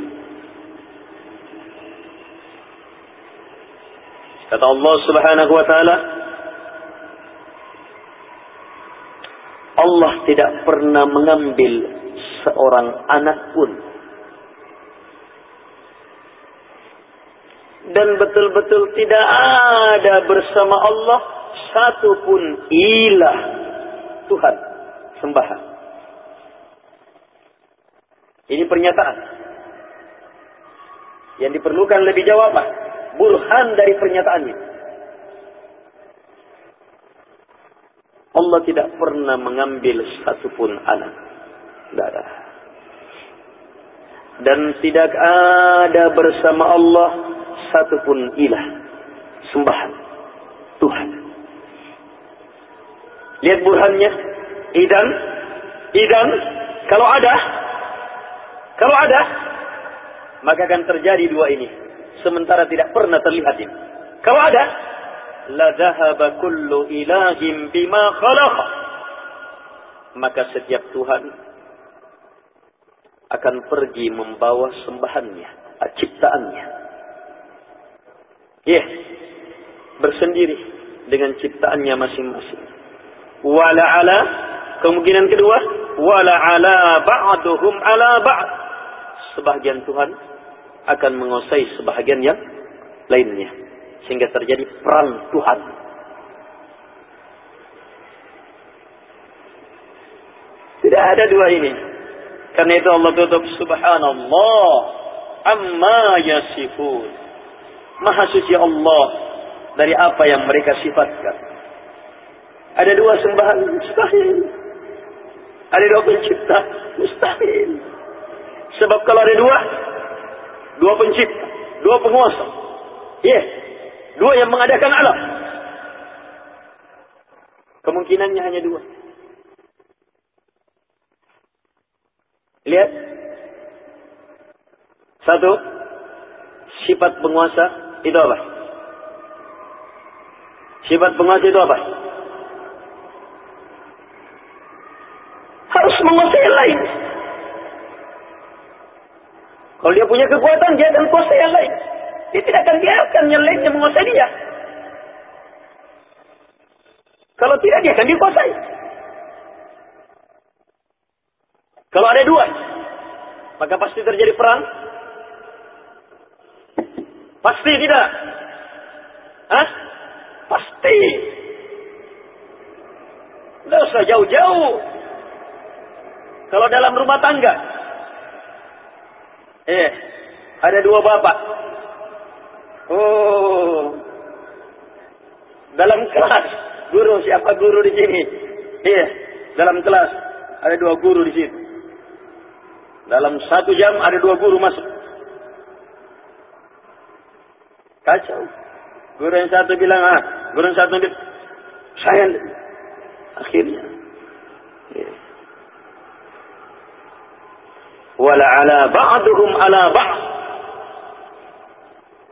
Kata Allah subhanahu wa ta'ala. Allah tidak pernah mengambil seorang anak pun. Dan betul-betul tidak ada bersama Allah satu pun ilah Tuhan sembahan. Ini pernyataan. Yang diperlukan lebih jawaban. Burhan dari pernyataan ini. Allah tidak pernah mengambil satupun anak. Ada. Dan tidak ada bersama Allah satupun ilah. Sembahan. Tuhan. Lihat burhannya. Idan. Idan. Kalau ada. Kalau ada. Maka akan terjadi dua ini. Sementara tidak pernah terlihat ini. Kalau ada. La dhahaba kullu ilahim bima khalaqa. Maka setiap Tuhan akan pergi membawa sembahannya, ciptaannya. Ya, yeah. bersendiri dengan ciptaannya masing-masing wala ala. Kemungkinan kedua wala ala ba'duhum ala ba'd. Sebagian Tuhan akan menguasai sebagian yang lainnya sehingga terjadi perang Tuhan. Tidak ada dua ini. Karena itu Allah tutup subhanallah amma yasifun. Maha suci Allah dari apa yang mereka sifatkan ada dua sembahan mustahil. Ada dua pencipta mustahil. Sebab kalau ada dua, dua pencipta, dua penguasa. Ya, yeah. dua yang mengadakan alam. Kemungkinannya hanya dua. Lihat. Satu, sifat penguasa itu apa? Sifat penguasa itu apa? Kekuatan, dia akan kuasai yang lain. Dia tidak akan biarkan yang lainnya menguasai dia. Kalau tidak, dia akan dikuasai. Kalau ada dua, maka pasti terjadi perang. Pasti tidak. Hah? Pasti. Tidak usah jauh-jauh. Kalau dalam rumah tangga. Eh, ada dua bapak. Oh. Dalam kelas. Guru, siapa guru di sini? Iya, dalam kelas. Ada dua guru di situ. Dalam satu jam ada dua guru masuk. Kacau. Guru yang satu bilang, ah, guru yang satu bilang, saya akhirnya. Ya. Wala ala ba'duhum ala ba'd.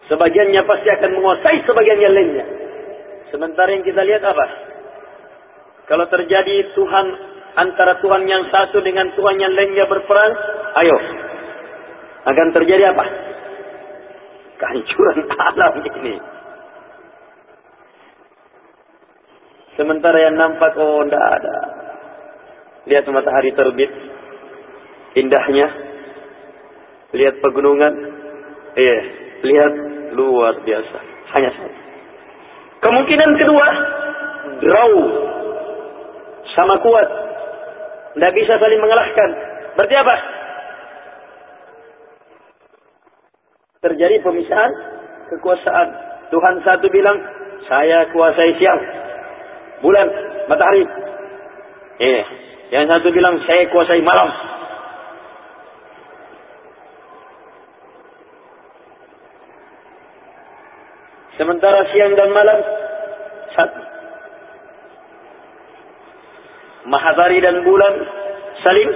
Sebagiannya pasti akan menguasai sebagian yang lainnya. Sementara yang kita lihat apa? Kalau terjadi Tuhan antara Tuhan yang satu dengan Tuhan yang lainnya berperang, ayo. Akan terjadi apa? Kehancuran [LAUGHS] alam ini. Sementara yang nampak, oh tidak ada. Lihat matahari terbit. Indahnya. Lihat pegunungan. Iya. Lihat luar biasa. Hanya satu. Kemungkinan kedua. Draw. Sama kuat. Tidak bisa saling mengalahkan. Berarti apa? Terjadi pemisahan kekuasaan. Tuhan satu bilang, saya kuasai siang bulan, matahari. Eh, yang satu bilang saya kuasai malam. Sementara siang dan malam satu. Matahari dan bulan saling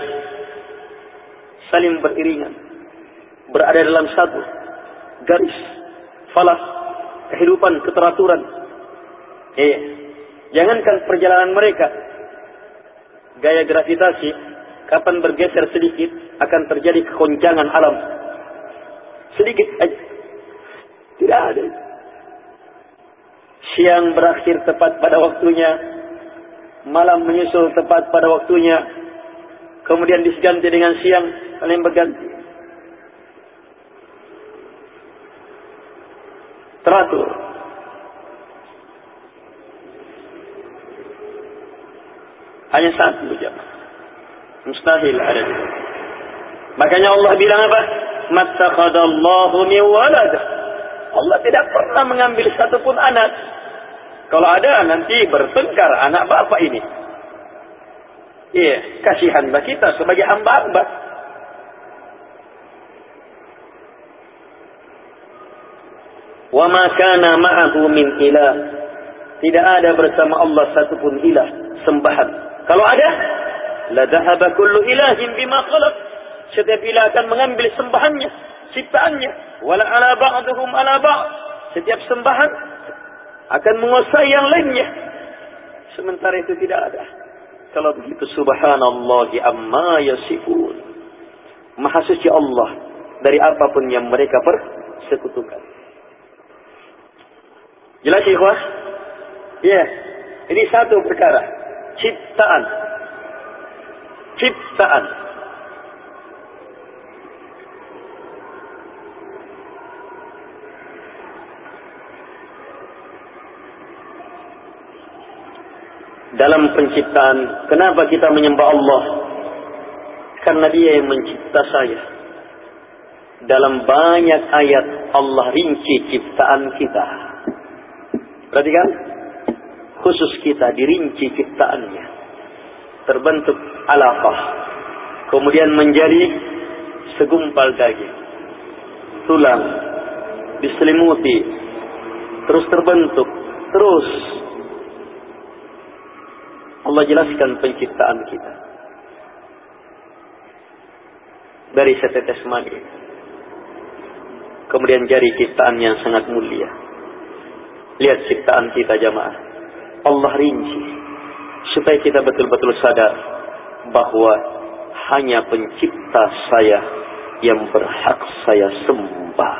saling beriringan. Berada dalam satu garis falas kehidupan keteraturan. Eh, Jangankan perjalanan mereka. Gaya gravitasi, kapan bergeser sedikit, akan terjadi kekoncangan alam. Sedikit aja. Tidak ada. Siang berakhir tepat pada waktunya. Malam menyusul tepat pada waktunya. Kemudian diganti dengan siang, saling berganti. Teratur. Hanya satu jamaah. Mustahil ada di Makanya Allah bilang apa? Mattakhadallahu min walad. Allah tidak pernah mengambil satupun anak. Kalau ada nanti bertengkar anak bapak ini. Iya, yeah, kasihan bagi kita sebagai hamba-hamba. Wa ma kana ma'ahu min ilah. Tidak ada bersama Allah satupun ilah sembahan kalau ada, la dhahaba kullu ilahin bima khalaq. Setiap ilah akan mengambil sembahannya, ciptaannya. Wala ala ba'duhum ala ba'd. Setiap sembahan akan menguasai yang lainnya. Sementara itu tidak ada. Kalau begitu subhanallah amma yasifun. Maha suci Allah dari apa pun yang mereka persekutukan. Jelas ikhwah? Ya, yeah. ini satu perkara ciptaan. Ciptaan. Dalam penciptaan, kenapa kita menyembah Allah? Karena dia yang mencipta saya. Dalam banyak ayat Allah rinci ciptaan kita. Perhatikan. Khusus kita dirinci ciptaannya. Terbentuk alaqah. Kemudian menjadi segumpal daging. Tulang. Diselimuti. Terus terbentuk. Terus Allah jelaskan penciptaan kita. Dari setetes mani. Kemudian jari ciptaan yang sangat mulia. Lihat ciptaan kita jamaah. Allah rinci. Supaya kita betul-betul sadar bahwa hanya pencipta saya yang berhak saya sembah.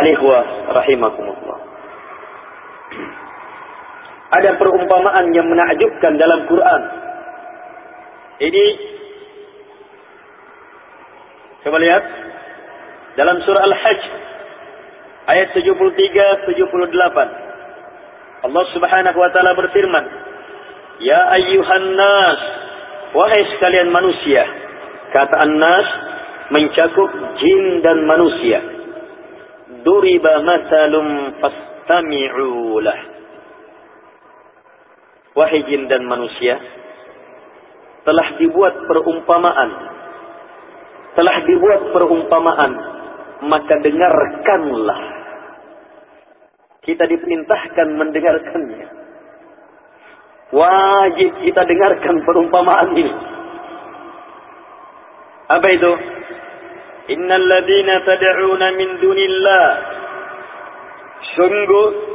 Alihwa rahimakumullah. Ada perumpamaan yang menakjubkan dalam Quran. Ini coba lihat dalam surah Al-Hajj ayat 73 78. Allah Subhanahu wa taala berfirman, "Ya ayyuhan nas, wahai sekalian manusia." Kata an-nas mencakup jin dan manusia. Duriba masalum fastami'u lah. Wahai jin dan manusia, telah dibuat perumpamaan. Telah dibuat perumpamaan, maka dengarkanlah. Kita diperintahkan mendengarkannya. Wajib kita dengarkan perumpamaan ini. Apa itu? Innal ladina tad'una min dunillah. Sungguh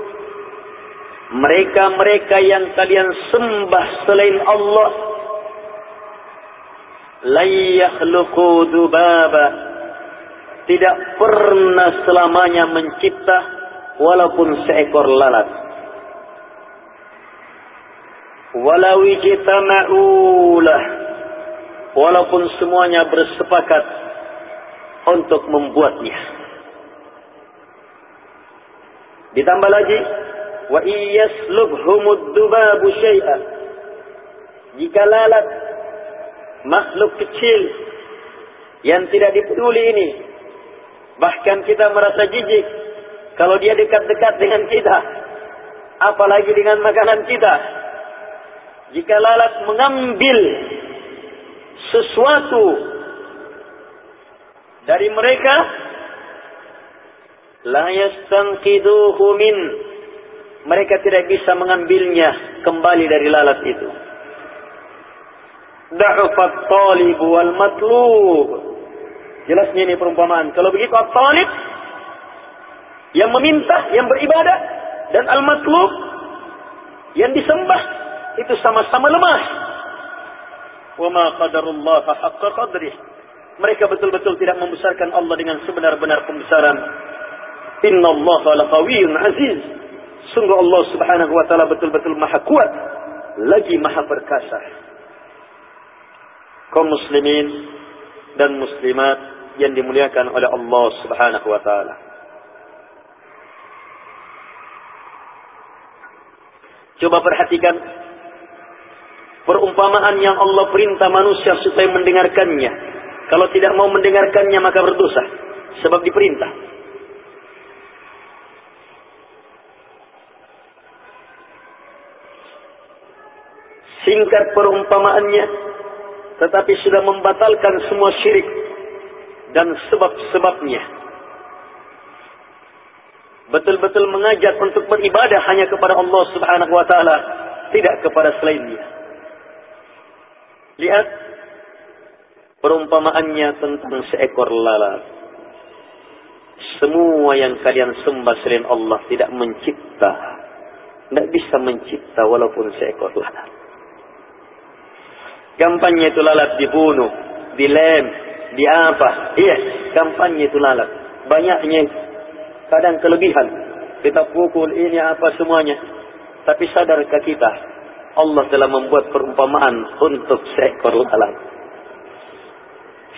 mereka-mereka yang kalian sembah selain Allah. Layakhluqu dubaba. Tidak pernah selamanya mencipta walaupun seekor lalat. Walau ijtama'ulah walaupun semuanya bersepakat untuk membuatnya. Ditambah lagi wa iyaslubhumud dubabu syai'a. Jika lalat makhluk kecil yang tidak dipeduli ini bahkan kita merasa jijik kalau dia dekat-dekat dengan kita apalagi dengan makanan kita. Jika lalat mengambil sesuatu dari mereka la yastanqiduhu min mereka tidak bisa mengambilnya kembali dari lalat itu. Da'ufat talib wal matlub. Jelasnya ini perumpamaan. Kalau begitu talib yang meminta, yang beribadah dan al-matlub yang disembah itu sama-sama lemah. Wa ma qadarullah haqqa qadrih. Mereka betul-betul tidak membesarkan Allah dengan sebenar-benar pembesaran. Inna Allah la aziz. Sungguh Allah subhanahu wa ta'ala betul-betul maha kuat. Lagi maha perkasa. Kaum muslimin dan muslimat yang dimuliakan oleh Allah subhanahu wa ta'ala. Coba perhatikan perumpamaan yang Allah perintah manusia supaya mendengarkannya. Kalau tidak mau mendengarkannya maka berdosa. Sebab diperintah. Singkat perumpamaannya tetapi sudah membatalkan semua syirik dan sebab-sebabnya. Betul-betul mengajak untuk beribadah hanya kepada Allah Subhanahu wa taala tidak kepada selainnya. Lihat perumpamaannya tentang seekor lalat semua yang kalian sembah selain Allah tidak mencipta. Tidak bisa mencipta walaupun seekor lalat Kampanye itu lalat dibunuh, dilem, di apa? Iya, kampanye itu lalat. Banyaknya kadang kelebihan. Kita pukul ini apa semuanya. Tapi sadarkah kita Allah telah membuat perumpamaan untuk seekor lalat.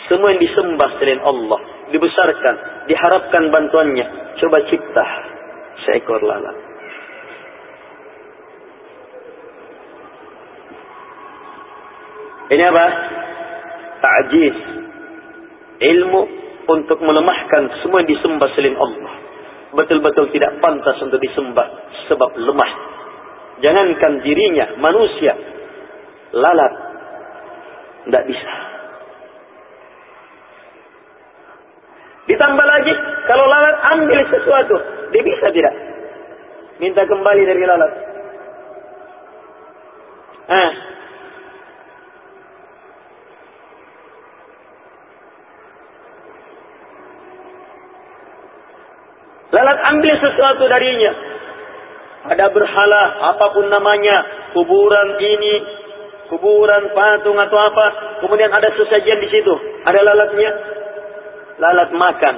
Semua yang disembah selain Allah, dibesarkan, diharapkan bantuannya. Coba cipta seekor lalat. Ini apa? Ta'jiz. Ilmu untuk melemahkan semua yang disembah selain Allah. Betul-betul tidak pantas untuk disembah sebab lemah. Jangankan dirinya, manusia. Lalat. Tidak bisa. Ditambah lagi, kalau lalat ambil sesuatu, dia bisa tidak? Minta kembali dari lalat. Ah, Lalat ambil sesuatu darinya. Ada berhala, apa pun namanya, kuburan ini, kuburan, patung atau apa, kemudian ada sesajian di situ, ada lalatnya, lalat makan.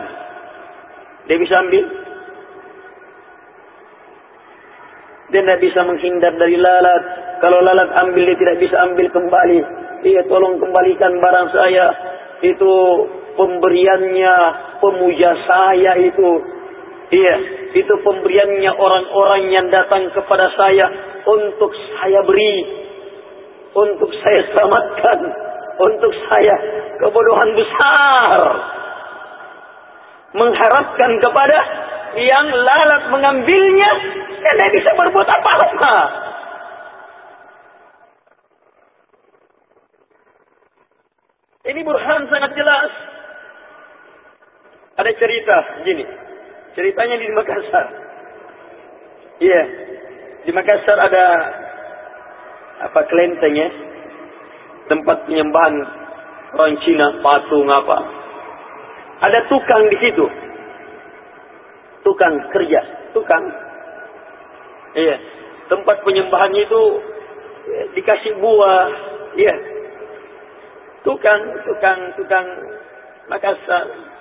Dia bisa ambil? Dia tidak bisa menghindar dari lalat. Kalau lalat ambil, dia tidak bisa ambil kembali. Iya, tolong kembalikan barang saya. Itu pemberiannya pemuja saya itu. Iya, itu pemberiannya orang-orang yang datang kepada saya untuk saya beri, untuk saya selamatkan, untuk saya kebodohan besar. Mengharapkan kepada yang lalat mengambilnya, dan bisa berbuat apa-apa. Ini burhan sangat jelas. Ada cerita gini. Ceritanya di Makassar. Iya. Di Makassar ada apa kelenteng ya. Tempat penyembahan orang Cina, patung apa. Ada tukang di situ. Tukang kerja, tukang. Iya. Tempat penyembahannya itu ya, dikasih buah, iya. Tukang, tukang, tukang Makassar.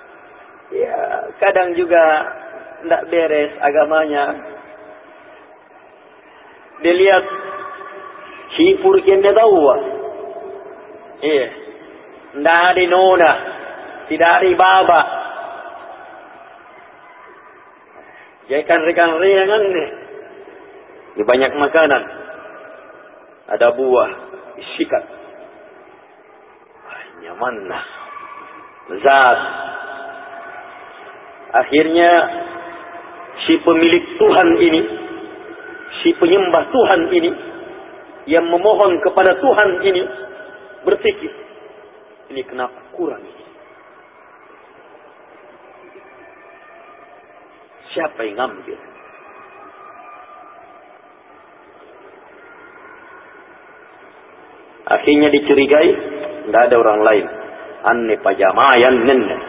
Ya, kadang juga tidak beres agamanya. Dilihat sipur kene tahu. Iya. Tidak ada nona, tidak ada baba. Jaikan rekan-rekan nih. Di banyak makanan. Ada buah, isikat. Nyaman lah. Lezat. Akhirnya si pemilik Tuhan ini, si penyembah Tuhan ini, yang memohon kepada Tuhan ini, berpikir, ini kenapa kurang ini? Siapa yang ngambil? Akhirnya dicurigai, tidak ada orang lain. Anne pajamayan nenek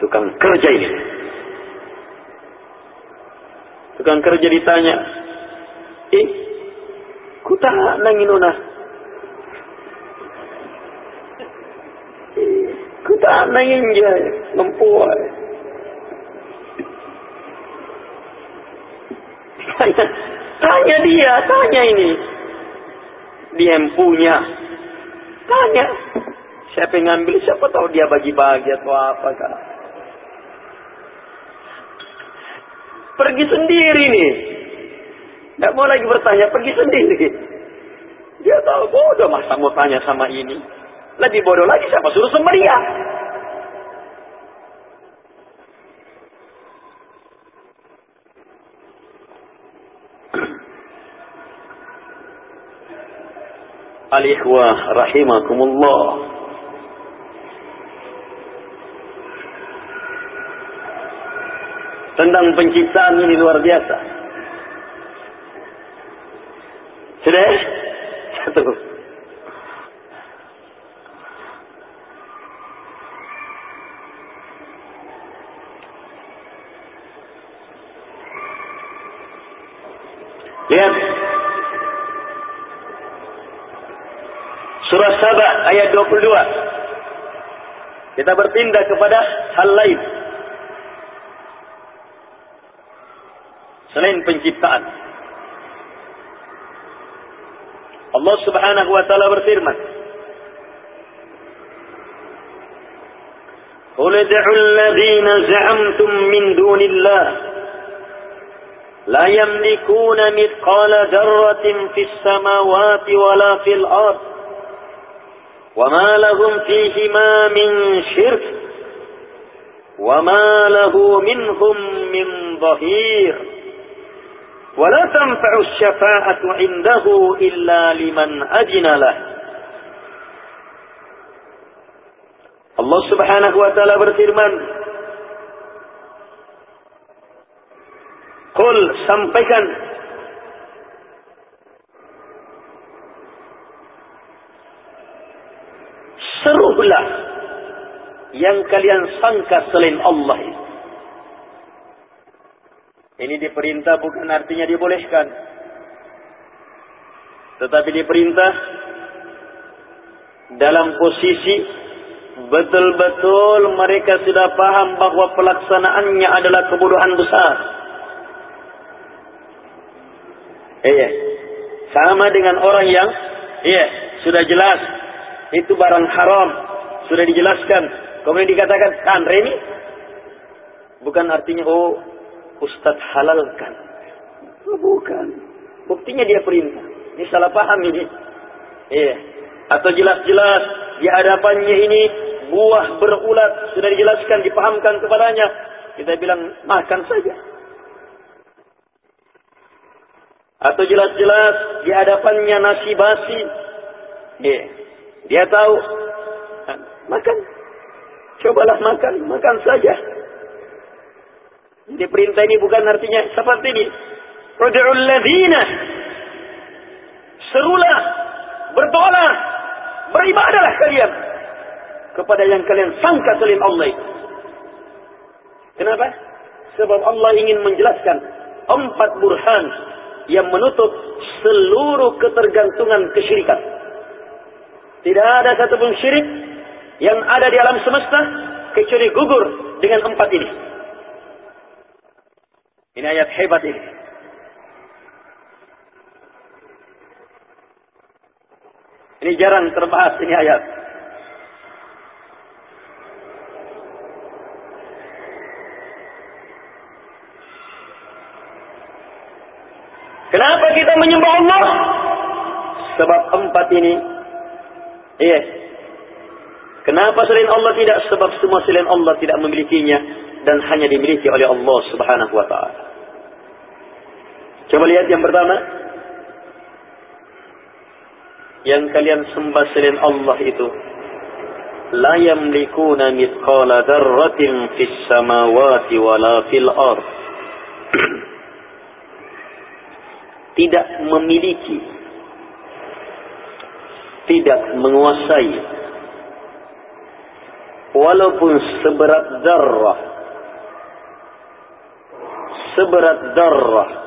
tukang kerja ini. Tukang kerja ditanya, eh, ku tak nangin una. Eh, ku tak nangin dia, mempuai. Tanya, dia, tanya ini. Dia punya. Tanya. Siapa yang ngambil, siapa tahu dia bagi-bagi atau apa kan. Pergi sendiri nih. Tidak mau lagi bertanya, pergi sendiri. Dia tahu bodoh masa mau tanya sama ini. Lebih bodoh lagi siapa suruh semeriah. [CLEARS THROAT] Al-ikhwah rahimakumullah. Tentang penciptaan ini luar biasa. Sudah? [LAUGHS] Satu. Lihat. Surah Saba ayat 22. Kita berpindah kepada hal lain. Selain penciptaan. Allah Subhanahu wa taala berfirman, "Qul ad'u alladhina za'amtum min dunillah la yamlikuna mithqala dharratin fis samawati wala fil ard." وما لهم فيهما من شرك وما له منهم من ظهير ولا تنفع الشفاعة عنده إلا لمن أذن له Allah Subhanahu wa taala berfirman Qul sampaikan Seruhlah yang kalian sangka selain Allah itu Ini diperintah bukan artinya dibolehkan. Tetapi diperintah dalam posisi betul-betul mereka sudah paham bahwa pelaksanaannya adalah kebodohan besar. Iya. Sama dengan orang yang iya, sudah jelas itu barang haram, sudah dijelaskan. Kemudian dikatakan, kan Remi, bukan artinya oh Ustadz halalkan. Oh, bukan. Buktinya dia perintah. Ini salah paham ini. Iya. Atau jelas-jelas di hadapannya ini buah berulat sudah dijelaskan, dipahamkan kepadanya. Kita bilang makan saja. Atau jelas-jelas di hadapannya nasi basi. Iya. Dia tahu. Makan. Cobalah makan. Makan saja. Jadi perintah ini bukan artinya seperti ini. Raja'ul ladhina. Serulah. Berdoalah. Beribadahlah kalian. Kepada yang kalian sangka selain Allah. Kenapa? Sebab Allah ingin menjelaskan empat burhan yang menutup seluruh ketergantungan kesyirikan. Tidak ada satupun syirik yang ada di alam semesta kecuali gugur dengan empat ini. Ini ayat hebat ini. Ini jarang terbahas ini ayat. Kenapa kita menyembah Allah? Sebab empat ini. Iya. Kenapa selain Allah tidak? Sebab semua selain Allah tidak memilikinya dan hanya dimiliki oleh Allah Subhanahu wa taala. Coba lihat yang pertama. Yang kalian sembah selain Allah itu. La yamlikuna mithqala dzarratin fis samawati wala fil ard. [CLEARS THROAT] tidak memiliki. Tidak menguasai. Walaupun seberat darah seberat darah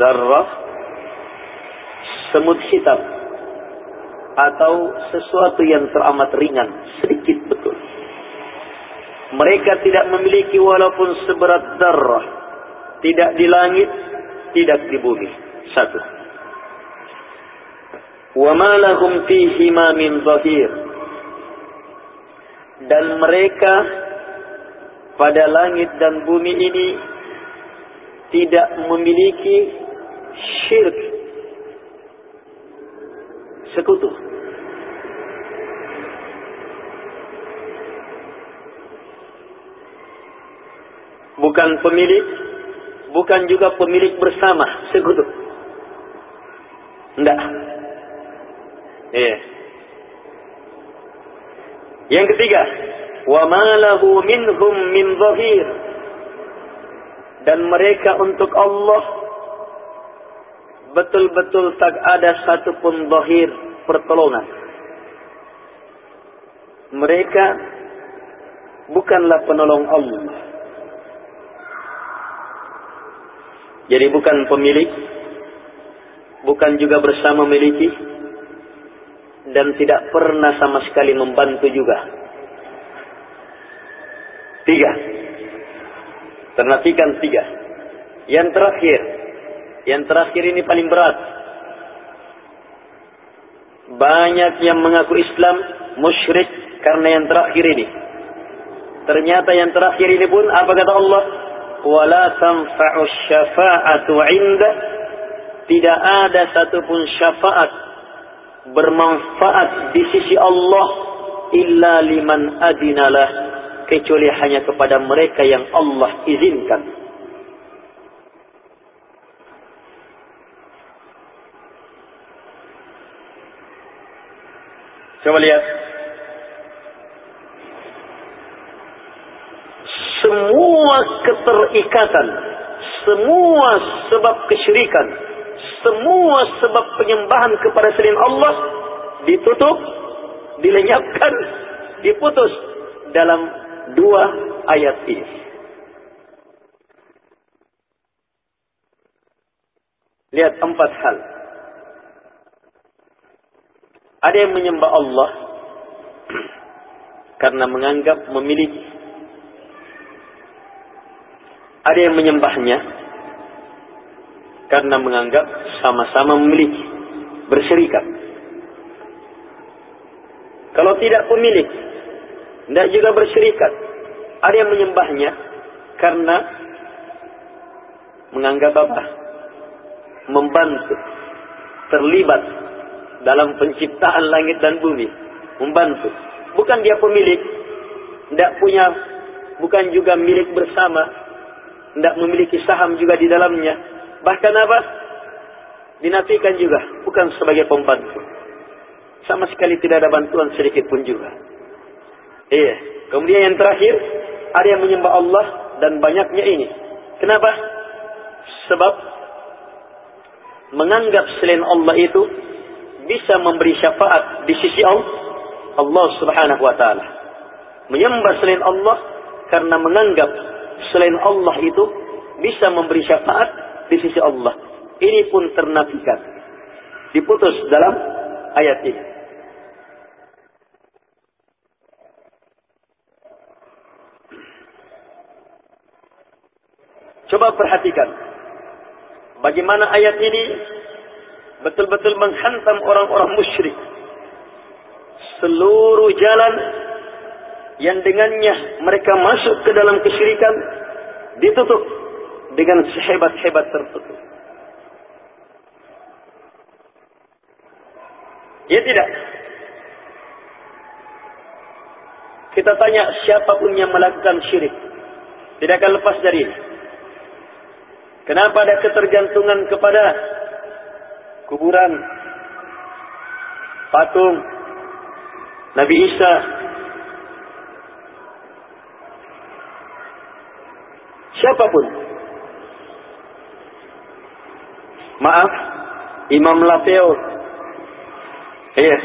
darah semut hitam atau sesuatu yang teramat ringan sedikit betul mereka tidak memiliki walaupun seberat darah tidak di langit tidak di bumi satu. Wa ma lahum fihi ma min zahir. Dan mereka pada langit dan bumi ini tidak memiliki syirik sekutu. Bukan pemilik, bukan juga pemilik bersama sekutu. Enggak. Iya. Yang ketiga, wa malahu minhum min zahir. Dan mereka untuk Allah betul-betul tak ada satupun zahir pertolongan. Mereka bukanlah penolong Allah. Jadi bukan pemilik bukan juga bersama memiliki dan tidak pernah sama sekali membantu juga. Tiga. Ternafikan tiga. Yang terakhir. Yang terakhir ini paling berat. Banyak yang mengaku Islam musyrik karena yang terakhir ini. Ternyata yang terakhir ini pun apa kata Allah? Wala tanfa'u syafa'atu 'inda tidak ada satupun syafaat bermanfaat di sisi Allah illa liman adinalah kecuali hanya kepada mereka yang Allah izinkan. Coba lihat. Semua keterikatan, semua sebab kesyirikan, semua sebab penyembahan kepada selain Allah ditutup, dilenyapkan, diputus dalam dua ayat ini. Lihat empat hal. Ada yang menyembah Allah karena menganggap memiliki. Ada yang menyembahnya karena menganggap sama-sama memiliki, berserikat. Kalau tidak pemilik, tidak juga berserikat. Ada yang menyembahnya karena menganggap apa? Membantu, terlibat dalam penciptaan langit dan bumi, membantu bukan dia pemilik, tidak punya, bukan juga milik bersama, tidak memiliki saham juga di dalamnya. Bahkan apa? Dinafikan juga, bukan sebagai pembantu. Sama sekali tidak ada bantuan sedikit pun juga. Iya. Kemudian yang terakhir, ada yang menyembah Allah dan banyaknya ini. Kenapa? Sebab menganggap selain Allah itu bisa memberi syafaat di sisi Allah Subhanahu wa taala. Menyembah selain Allah karena menganggap selain Allah itu bisa memberi syafaat di sisi Allah. Ini pun ternafikan. Diputus dalam ayat ini. Coba perhatikan bagaimana ayat ini betul-betul menghantam orang-orang musyrik seluruh jalan yang dengannya mereka masuk ke dalam kesyirikan ditutup dengan sehebat-hebat tertutup. Ya tidak. Kita tanya siapapun yang melakukan syirik. Tidak akan lepas dari ini. Kenapa ada ketergantungan kepada kuburan, patung, Nabi Isa. Siapa pun. Maaf Imam Lapeo. Iya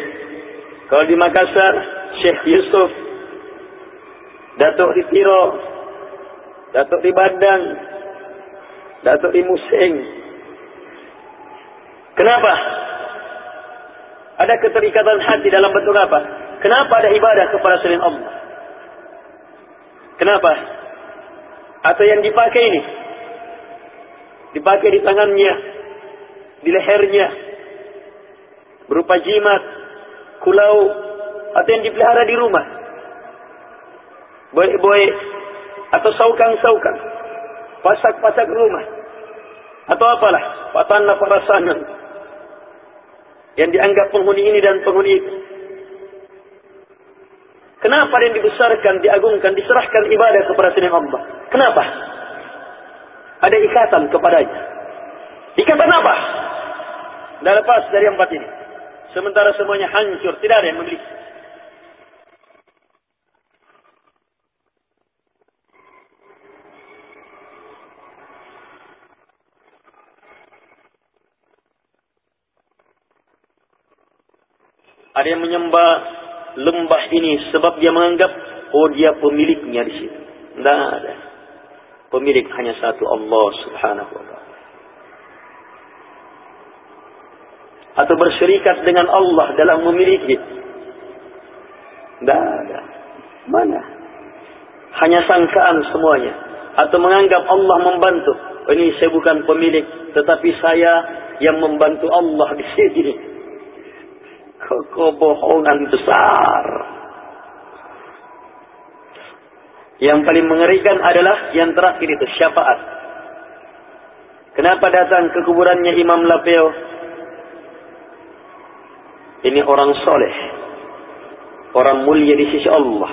kalau di Makassar Syekh Yusuf. Datuk di Tiro Datuk di Bandang Datuk di Museng kenapa ada keterikatan hati dalam bentuk apa Kenapa ada ibadah kepada selain Allah? Kenapa? Atau yang dipakai ini? Dipakai di tangannya, di lehernya, berupa jimat, kulau, atau yang dipelihara di rumah. Boy-boy, atau saukang-saukang, pasak-pasak rumah, atau apalah, patana parasanan, yang dianggap penghuni ini dan penghuni itu. Kenapa yang dibesarkan, diagungkan, diserahkan ibadah kepada selain Allah? Kenapa? Ada ikatan kepadanya. Ikatan apa? Tidak lepas dari empat ini. Sementara semuanya hancur, tidak ada yang memiliki. Ada yang menyembah lembah ini sebab dia menganggap oh dia pemiliknya di situ. Tidak ada. Pemilik hanya satu Allah Subhanahu wa taala. Atau berserikat dengan Allah dalam memiliki. Tidak ada. Mana? Hanya sangkaan semuanya. Atau menganggap Allah membantu. Oh, ini saya bukan pemilik, tetapi saya yang membantu Allah di sini kebohongan besar. Yang paling mengerikan adalah yang terakhir itu syafaat. Kenapa datang ke kuburannya Imam Lapeo? Ini orang soleh. Orang mulia di sisi Allah.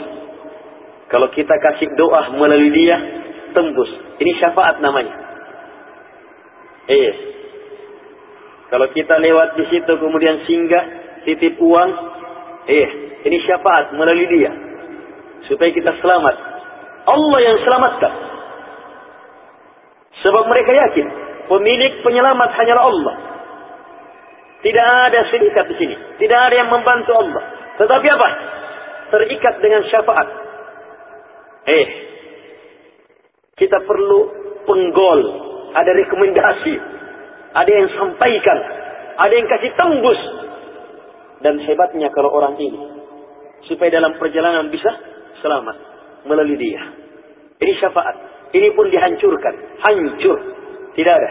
Kalau kita kasih doa melalui dia, tembus. Ini syafaat namanya. Eh, kalau kita lewat di situ kemudian singgah, titip uang, eh, ini syafaat melalui dia. Supaya kita selamat. Allah yang selamatkan. Sebab mereka yakin, pemilik penyelamat hanyalah Allah. Tidak ada serikat di sini. Tidak ada yang membantu Allah. Tetapi apa? Terikat dengan syafaat. Eh, kita perlu penggol. Ada rekomendasi. Ada yang sampaikan. Ada yang kasih tembus dan hebatnya kalau orang ini supaya dalam perjalanan bisa selamat melalui dia. Ini syafaat. Ini pun dihancurkan, hancur. Tidak ada.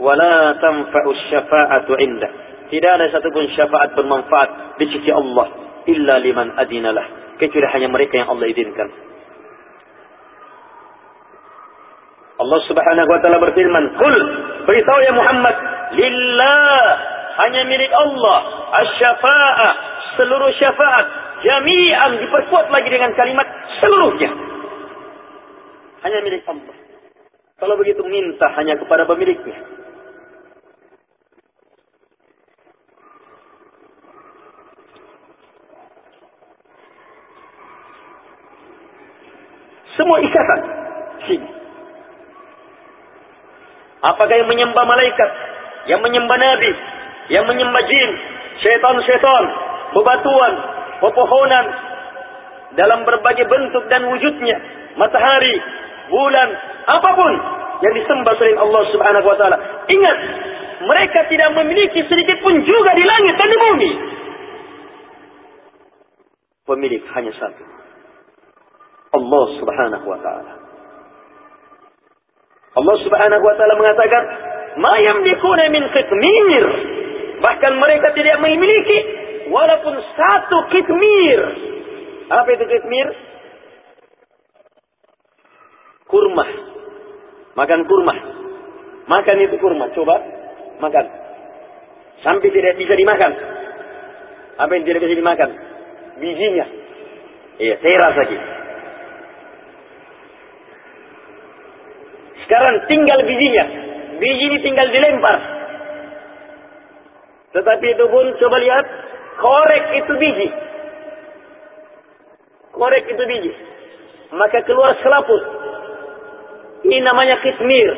Wala tanfa'u syafa'atu indah. Tidak ada satupun syafaat bermanfaat di sisi Allah illa liman adinalah. Kecuali hanya mereka yang Allah izinkan. Allah Subhanahu wa taala berfirman, "Qul beritahu ya Muhammad, lillah hanya milik Allah. Asy-syafa'ah seluruh syafaat. Jami'an diperkuat lagi dengan kalimat seluruhnya. Hanya milik Allah. Kalau begitu minta hanya kepada pemiliknya. Semua ikatan. Sini. Apakah yang menyembah malaikat? Yang menyembah nabi yang menyembah jin, setan-setan, bebatuan, pepohonan dalam berbagai bentuk dan wujudnya, matahari, bulan, apapun yang disembah selain Allah Subhanahu wa taala. Ingat, mereka tidak memiliki sedikit pun juga di langit dan di bumi. Pemilik hanya satu. Allah Subhanahu wa taala. Allah Subhanahu wa taala mengatakan, "Ma yamlikuna min qitmir." Bahkan mereka tidak memiliki walaupun satu kitmir. Apa itu kitmir? Kurma. Makan kurma. Makan itu kurma. Coba makan. Sampai tidak bisa dimakan. Apa yang tidak bisa dimakan? Bijinya. Iya, teras lagi. Sekarang tinggal bijinya. Biji ini tinggal dilempar. Tetapi itu pun coba lihat, korek itu biji. Korek itu biji. Maka keluar selaput. Ini namanya kismir.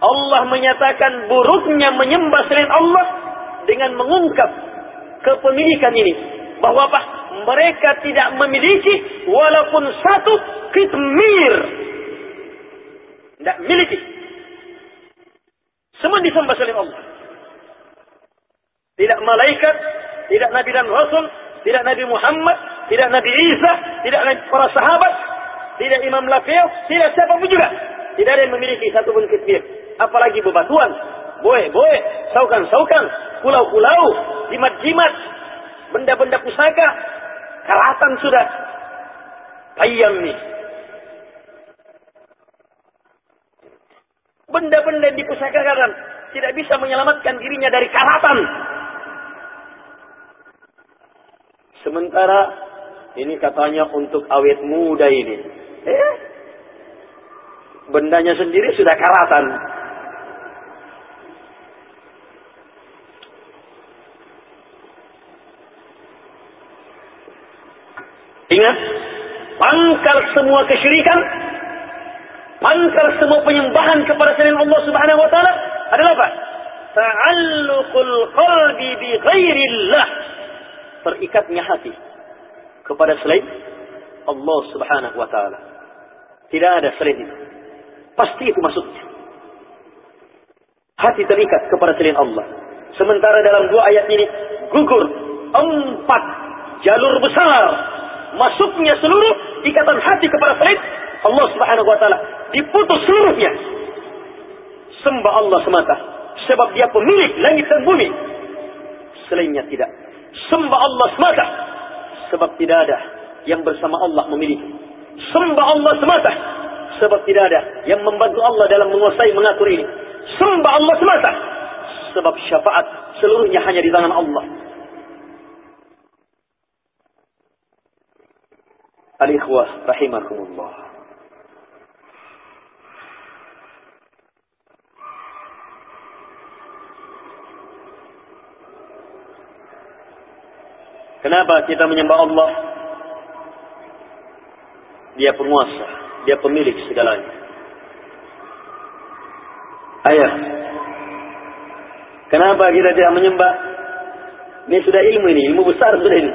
Allah menyatakan buruknya menyembah selain Allah dengan mengungkap kepemilikan ini. Bahwa apa? Mereka tidak memiliki walaupun satu kismir. Tidak miliki. Semua disembah selain Allah. Tidak malaikat, tidak Nabi dan Rasul, tidak Nabi Muhammad, tidak Nabi Isa, tidak Nabi para sahabat, tidak Imam Lafiau, tidak siapa pun juga. Tidak ada yang memiliki satu pun kitmir. Apalagi bebatuan, boe-boe, saukan-saukan, pulau-pulau, jimat-jimat, benda-benda pusaka, karatan sudah. Tayyam nih. Benda-benda yang dipusakakan tidak bisa menyelamatkan dirinya dari karatan. Sementara ini katanya untuk awet muda ini. Eh, bendanya sendiri sudah karatan. Ingat, pangkal semua kesyirikan pangkal semua penyembahan kepada selain Allah Subhanahu wa taala adalah apa? Ta'alluqul qalbi bi ghairillah. Terikatnya hati kepada selain Allah Subhanahu wa taala. Tidak ada selain itu. Pasti itu maksudnya. Hati terikat kepada selain Allah. Sementara dalam dua ayat ini gugur empat jalur besar masuknya seluruh ikatan hati kepada selain Allah Subhanahu wa taala diputus seluruhnya. Sembah Allah semata sebab dia pemilik langit dan bumi. Selainnya tidak. Sembah Allah semata sebab tidak ada yang bersama Allah memiliki. Sembah Allah semata sebab tidak ada yang membantu Allah dalam menguasai mengatur ini. Sembah Allah semata sebab syafaat seluruhnya hanya di tangan Allah. Al-ikhwah rahimakumullah. Kenapa kita menyembah Allah? Dia penguasa, dia pemilik segalanya. Ayah, kenapa kita tidak menyembah? Ini sudah ilmu ini, ilmu besar sudah ini.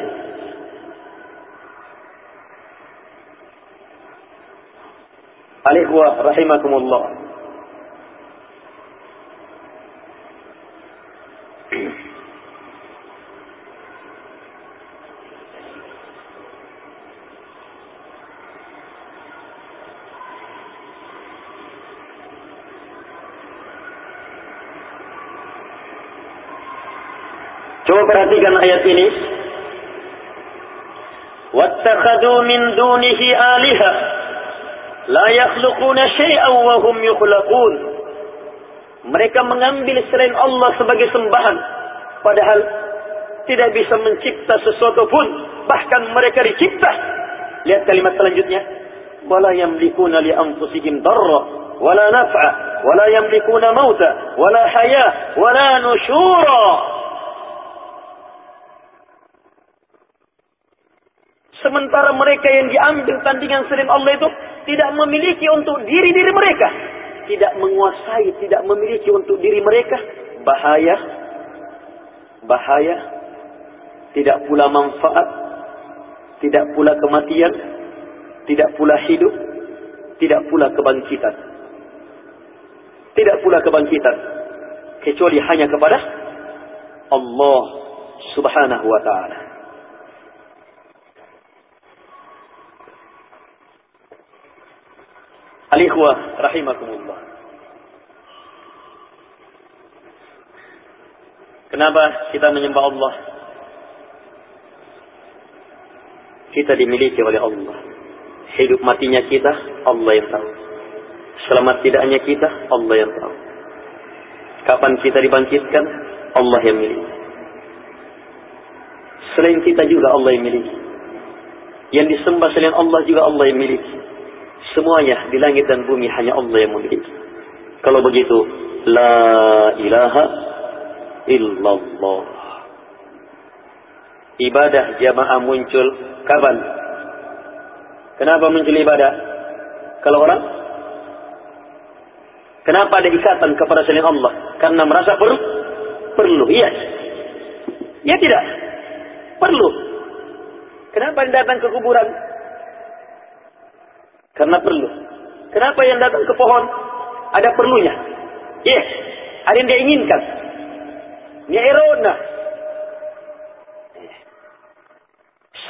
Alikhwa rahimakumullah. Perhatikan ayat ini. Wattakhadhu min dunihi aliha la yakhluquna syai'an wa hum yukhlaqun. Mereka mengambil selain Allah sebagai sembahan padahal tidak bisa mencipta sesuatu pun bahkan mereka dicipta. Lihat kalimat selanjutnya. Wala yamlikuna li anfusihim darra wala naf'a wala yamlikuna mauta wala haya wala. Sementara mereka yang diambil tandingan selain Allah itu tidak memiliki untuk diri-diri mereka. Tidak menguasai, tidak memiliki untuk diri mereka. Bahaya. Bahaya. Tidak pula manfaat. Tidak pula kematian. Tidak pula hidup. Tidak pula kebangkitan. Tidak pula kebangkitan. Kecuali hanya kepada Allah subhanahu wa ta'ala. Al-ikhwah rahimakumullah. Kenapa kita menyembah Allah? Kita dimiliki oleh Allah. Hidup matinya kita, Allah yang tahu. Selamat tidaknya kita, Allah yang tahu. Kapan kita dibangkitkan, Allah yang miliki. Selain kita juga Allah yang miliki. Yang disembah selain Allah juga Allah yang miliki. Semuanya di langit dan bumi hanya Allah yang memiliki. Kalau begitu, la ilaha illallah. Ibadah jamaah muncul kapan? Kenapa muncul ibadah? Kalau orang Kenapa ada ikatan kepada selain Allah? Karena merasa perlu? Perlu, iya. Ya tidak? Perlu. Kenapa datang ke kuburan? Karena perlu. Kenapa yang datang ke pohon? Ada perlunya. Yes. Ada yang dia inginkan. Ini erona.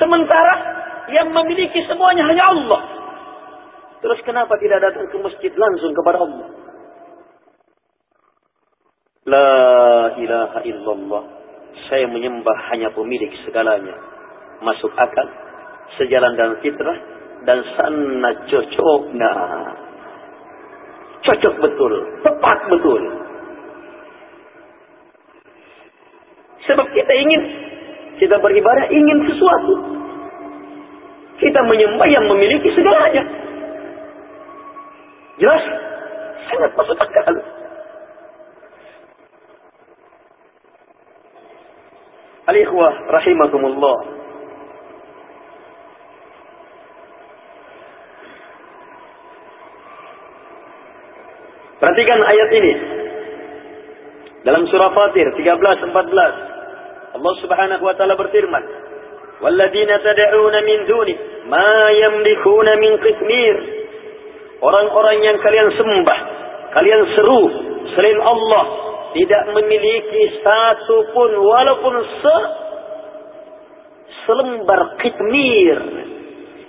Sementara yang memiliki semuanya hanya Allah. Terus kenapa tidak datang ke masjid langsung kepada Allah? La ilaha illallah. Saya menyembah hanya pemilik segalanya. Masuk akal. Sejalan dan fitrah dan sana cocok nah cocok betul. Tepat betul. Sebab kita ingin kita beribadah ingin sesuatu. Kita menyembah yang memiliki segalanya. Jelas? Sangat masuk akal. Al-ikhwah rahimakumullah Perhatikan ayat ini. Dalam surah Fatir 13 14 Allah Subhanahu wa taala berfirman, "Walladzina tad'una min duni ma yamlikuna min qitmir." Orang-orang yang kalian sembah, kalian seru selain Allah tidak memiliki satu pun walaupun se selembar qitmir.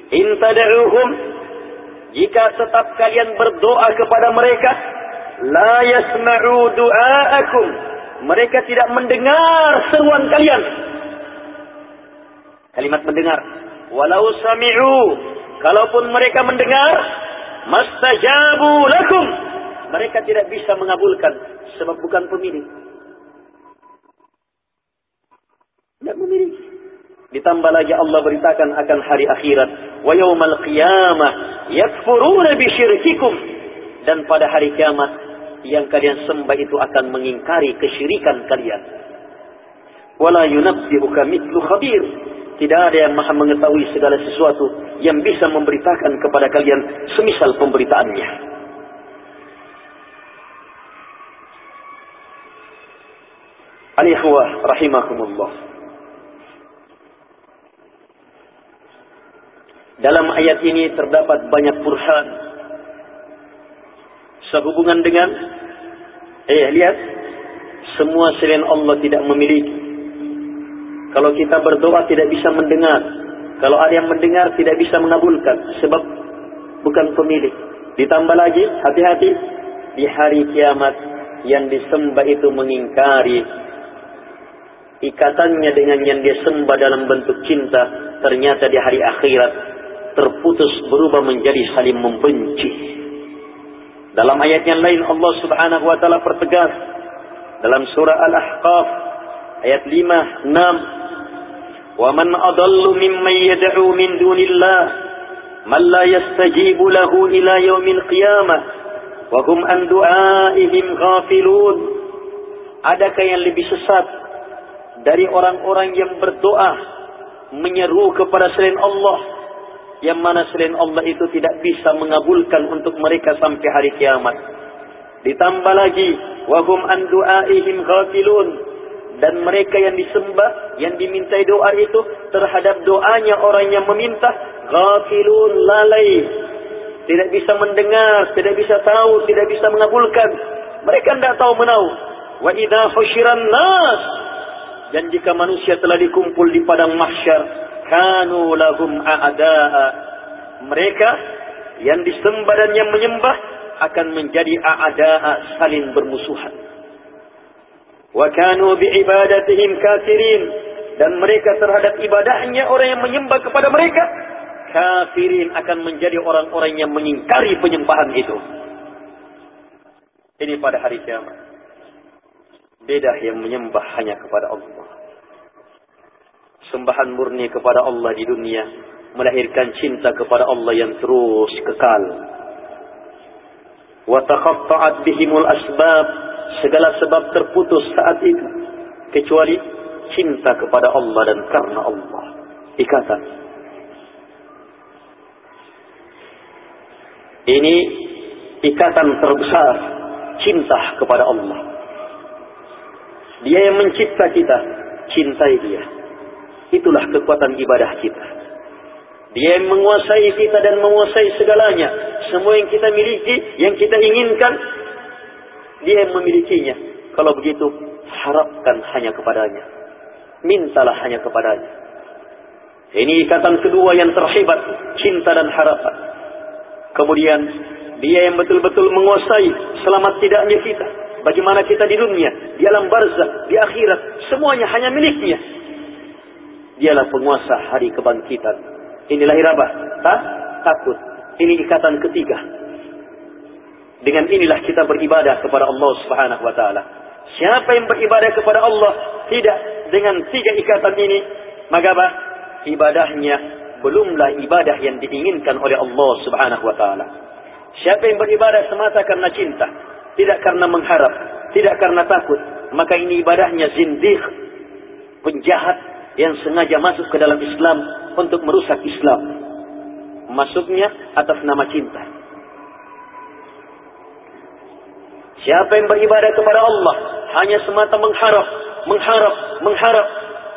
In tad'uhum jika tetap kalian berdoa kepada mereka, La yasma'u du'aakum. Mereka tidak mendengar seruan kalian. Kalimat mendengar. Walau sami'u. Kalaupun mereka mendengar. Mastajabu lakum. Mereka tidak bisa mengabulkan. Sebab bukan pemilik. Tidak memiliki. Ditambah lagi Allah beritakan akan hari akhirat. Wa yawmal qiyamah. Yakfuruna bisyirkikum. Dan pada hari kiamat yang kalian sembah itu akan mengingkari kesyirikan kalian. Wala yunabbi'uka mithlu khabir. Tidak ada yang maha mengetahui segala sesuatu yang bisa memberitakan kepada kalian semisal pemberitaannya. Al-ikhwah rahimakumullah. Dalam ayat ini terdapat banyak burhan sehubungan dengan eh lihat semua selain Allah tidak memiliki. Kalau kita berdoa tidak bisa mendengar. Kalau ada yang mendengar tidak bisa mengabulkan sebab bukan pemilik. Ditambah lagi hati-hati di hari kiamat yang disembah itu mengingkari ikatannya dengan yang dia sembah dalam bentuk cinta ternyata di hari akhirat terputus berubah menjadi saling membenci. Dalam ayat yang lain Allah Subhanahu wa taala pertegas dalam surah Al-Ahqaf ayat 5, 6 Wa man adallu mimman yad'u min dunillah man la yastajibu lahu ila yaumil qiyamah wa hum an du'aihim ghafilun. Adakah yang lebih sesat dari orang-orang yang berdoa menyeru kepada selain Allah yang mana selain Allah itu tidak bisa mengabulkan untuk mereka sampai hari kiamat. Ditambah lagi wahum an du'aihim ghafilun dan mereka yang disembah yang dimintai doa itu terhadap doanya orang yang meminta ghafilun lalai tidak bisa mendengar, tidak bisa tahu, tidak bisa mengabulkan. Mereka tidak tahu menahu. Wa idza husyiran nas dan jika manusia telah dikumpul di padang mahsyar, kanu lahum a'da'a. Mereka yang disembah dan yang menyembah akan menjadi a'da'a saling bermusuhan. Wa kanu bi'ibadatihim kafirin. Dan mereka terhadap ibadahnya orang yang menyembah kepada mereka. Kafirin akan menjadi orang-orang yang mengingkari penyembahan itu. Ini pada hari kiamat. Beda yang menyembah hanya kepada Allah. Sembahan murni kepada Allah di dunia melahirkan cinta kepada Allah yang terus kekal. Wa taqatta'at bihimul asbab, segala sebab terputus saat itu kecuali cinta kepada Allah dan karena Allah. Ikatan. Ini ikatan terbesar cinta kepada Allah. Dia yang mencipta kita, cintai dia. Itulah kekuatan ibadah kita. Dia yang menguasai kita dan menguasai segalanya. Semua yang kita miliki, yang kita inginkan, dia yang memilikinya. Kalau begitu, harapkan hanya kepadanya. Mintalah hanya kepadanya. Ini ikatan kedua yang terhebat, cinta dan harapan. Kemudian, dia yang betul-betul menguasai selamat tidaknya kita Bagaimana kita di dunia, di alam barzah, di akhirat, semuanya hanya miliknya. Dialah penguasa hari kebangkitan. Inilah irabah, tak takut. Ini ikatan ketiga. Dengan inilah kita beribadah kepada Allah Subhanahu wa taala. Siapa yang beribadah kepada Allah tidak dengan tiga ikatan ini, maka apa? Ibadahnya belumlah ibadah yang diinginkan oleh Allah Subhanahu wa taala. Siapa yang beribadah semata karena cinta, tidak karena mengharap, tidak karena takut, maka ini ibadahnya zindiq, penjahat yang sengaja masuk ke dalam Islam untuk merusak Islam. Masuknya atas nama cinta. Siapa yang beribadah kepada Allah hanya semata mengharap, mengharap, mengharap,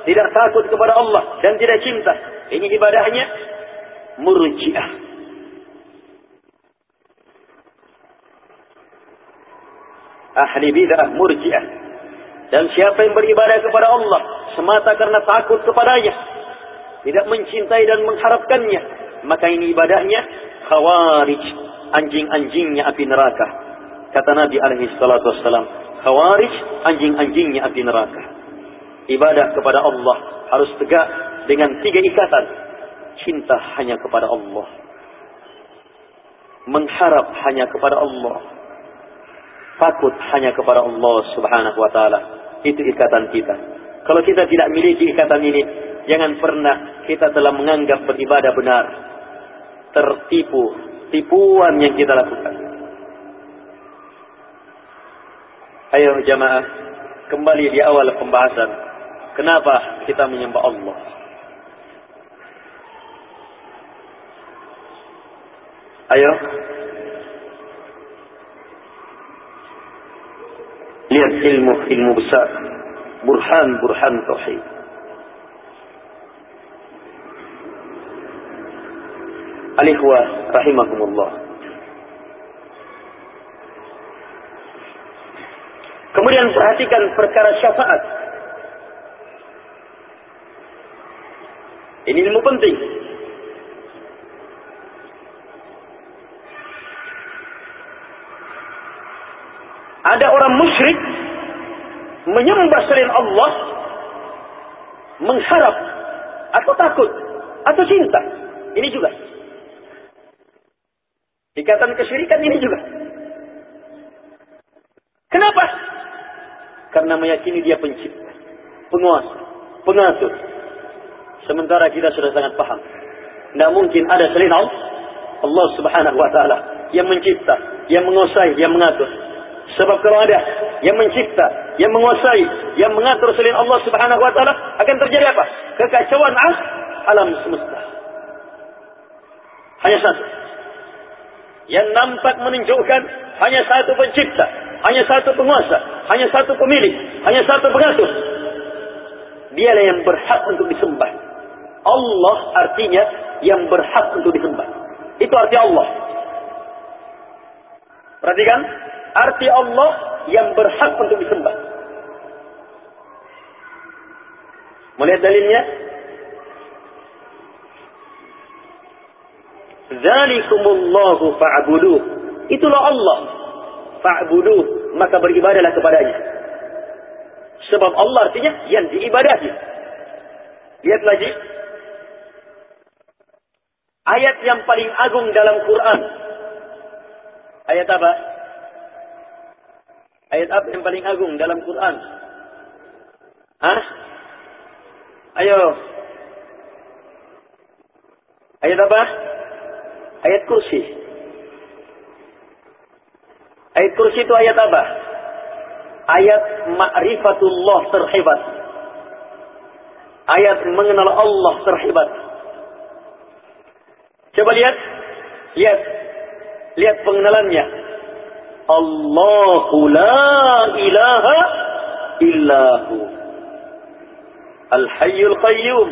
tidak takut kepada Allah dan tidak cinta. Ini ibadahnya murjiah. ahli bidah murjiah. Dan siapa yang beribadah kepada Allah semata karena takut kepadanya, tidak mencintai dan mengharapkannya, maka ini ibadahnya khawarij, anjing-anjingnya api neraka. Kata Nabi alaihi salatu wassalam, khawarij anjing-anjingnya api neraka. Ibadah kepada Allah harus tegak dengan tiga ikatan. Cinta hanya kepada Allah. Mengharap hanya kepada Allah takut hanya kepada Allah Subhanahu wa taala. Itu ikatan kita. Kalau kita tidak miliki ikatan ini, jangan pernah kita telah menganggap beribadah benar. Tertipu, tipuan yang kita lakukan. Ayo jamaah, kembali di awal pembahasan. Kenapa kita menyembah Allah? Ayo, lihat ilmu ilmu besar burhan burhan tauhid. Alihwa rahimahumullah Kemudian perhatikan perkara syafaat. Ini ilmu penting. Ada orang musyrik menyembah selain Allah mengharap atau takut atau cinta. Ini juga. Ikatan kesyirikan ini juga. Kenapa? Karena meyakini dia pencipta, penguasa, pengatur. Sementara kita sudah sangat paham. Tidak mungkin ada selain Allah, Allah subhanahu wa ta'ala yang mencipta, yang menguasai, yang mengatur. Sebab kalau ada yang mencipta, yang menguasai, yang mengatur selain Allah subhanahu wa ta'ala, akan terjadi apa? Kekacauan alam semesta. Hanya satu. Yang nampak menunjukkan hanya satu pencipta, hanya satu penguasa, hanya satu pemilik, hanya satu pengatur. Dialah yang berhak untuk disembah. Allah artinya yang berhak untuk disembah. Itu arti Allah. Perhatikan, arti Allah yang berhak untuk disembah. Melihat dalilnya? Zalikumullahu fa'buduh. Itulah Allah. Fa'buduh. Maka beribadalah kepadanya. Sebab Allah artinya yang diibadahi. Lihat lagi. Ayat yang paling agung dalam Quran. Ayat apa? Ayat apa yang paling agung dalam Quran? Hah? Ayo. Ayat apa? Ayat kursi. Ayat kursi itu ayat apa? Ayat ma'rifatullah terhebat. Ayat mengenal Allah terhebat. Coba lihat. Lihat. Lihat pengenalannya. Allahu la ilaha illahu. Al-hayyul qayyum.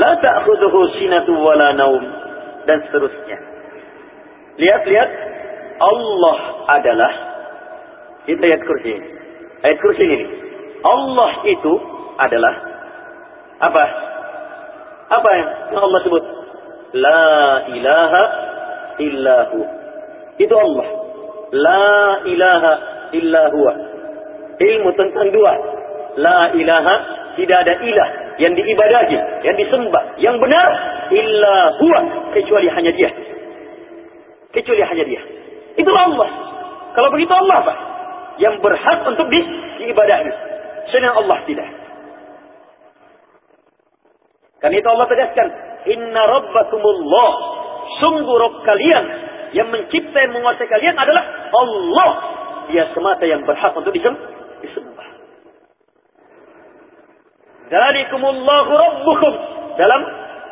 La ta'khudhuhu sinatu wala naum dan seterusnya. Lihat-lihat Allah adalah itu ayat kursi. Ayat kursi ini. Allah itu adalah apa? Apa yang Allah sebut? La ilaha illahu. Itu Allah. La ilaha illahu. Ilmu tentang dua. La ilaha tidak ada ilah yang diibadahi, yang disembah, yang benar illa huwa kecuali hanya dia. Kecuali hanya dia. Itulah Allah. Kalau begitu Allah apa? Yang berhak untuk di, diibadahi. Selain Allah tidak. Karena itu Allah tegaskan, Inna rabbakumullah. Sungguh Rabb kalian yang mencipta yang menguasai kalian adalah Allah. Dia semata yang berhak untuk disembah. Dalikumullahu rabbukum. Dalam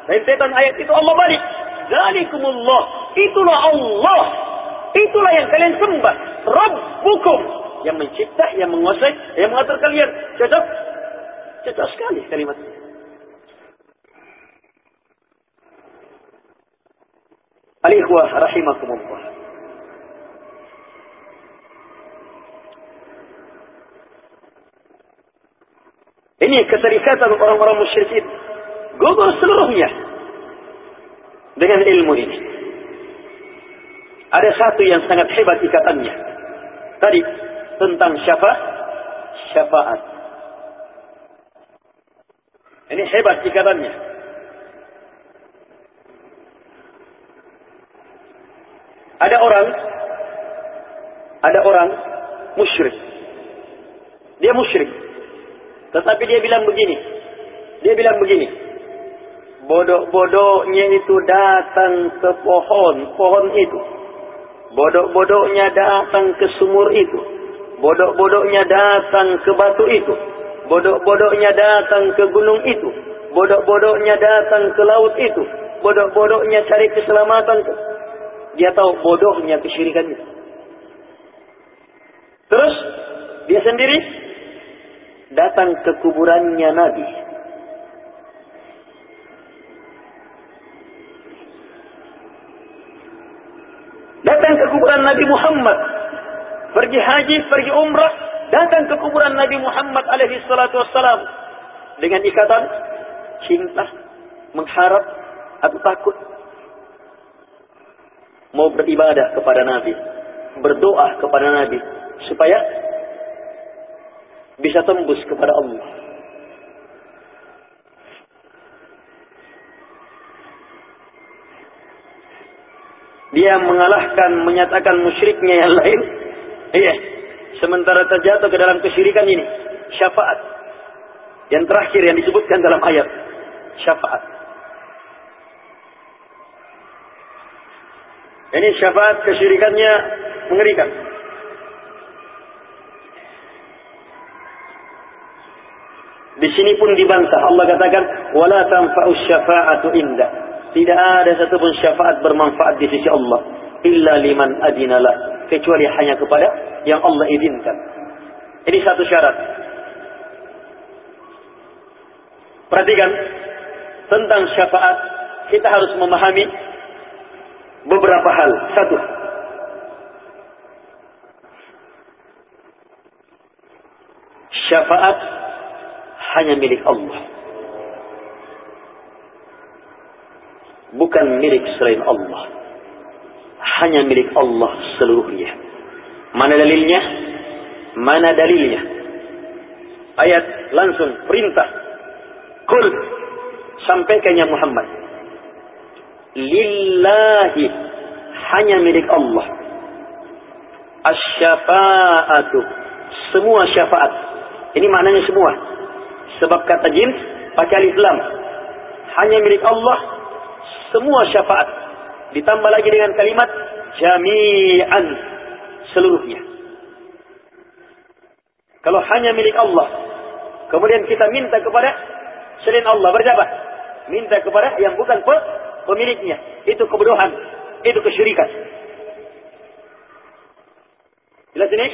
rentetan ayat itu Allah balik. Dalikumullah. Itulah Allah. Itulah yang kalian sembah. Rabbukum. Yang mencipta, yang menguasai, yang mengatur kalian. Cocok? Cocok sekali kalimat ini. Al-ikhwah rahimakumullah. Ini keterikatan orang-orang musyrikin. Gugur seluruhnya. Dengan ilmu ini. Ada satu yang sangat hebat ikatannya. Tadi tentang syafa syafaat. Ini hebat ikatannya. Ada orang ada orang musyrik. Dia musyrik. Tetapi dia bilang begini. Dia bilang begini. Bodoh-bodohnya itu datang ke pohon, pohon itu. Bodoh-bodohnya datang ke sumur itu. Bodoh-bodohnya datang ke batu itu. Bodoh-bodohnya datang ke gunung itu. Bodoh-bodohnya datang ke laut itu. Bodoh-bodohnya cari keselamatan. Dia tahu bodohnya kesyirikannya. Terus dia sendiri datang ke kuburannya Nabi. Datang ke kuburan Nabi Muhammad. Pergi haji, pergi umrah. Datang ke kuburan Nabi Muhammad alaihi salatu wassalam. Dengan ikatan cinta, mengharap atau takut. Mau beribadah kepada Nabi. Berdoa kepada Nabi. Supaya bisa tembus kepada Allah. Dia mengalahkan, menyatakan musyriknya yang lain. Iya. Sementara terjatuh ke dalam kesyirikan ini. Syafaat. Yang terakhir yang disebutkan dalam ayat. Syafaat. Ini syafaat kesyirikannya mengerikan. Di sini pun dibantah. Allah katakan, "Wala tanfa'u syafa'atu inda." Tidak ada satupun syafaat bermanfaat di sisi Allah illa liman adinalah kecuali hanya kepada yang Allah izinkan. Ini satu syarat. Perhatikan tentang syafaat kita harus memahami beberapa hal. Satu, syafaat hanya milik Allah. Bukan milik selain Allah. Hanya milik Allah seluruhnya. Mana dalilnya? Mana dalilnya? Ayat langsung perintah. Kul sampaikannya Muhammad. Lillahi hanya milik Allah. Asyafa'atu semua syafaat. Ini maknanya semua. Sebab kata jin pakai alif lam. Hanya milik Allah semua syafaat. Ditambah lagi dengan kalimat jami'an seluruhnya. Kalau hanya milik Allah, kemudian kita minta kepada selain Allah berjabat, minta kepada yang bukan pemiliknya, itu kebodohan, itu kesyirikan. Jelas ini?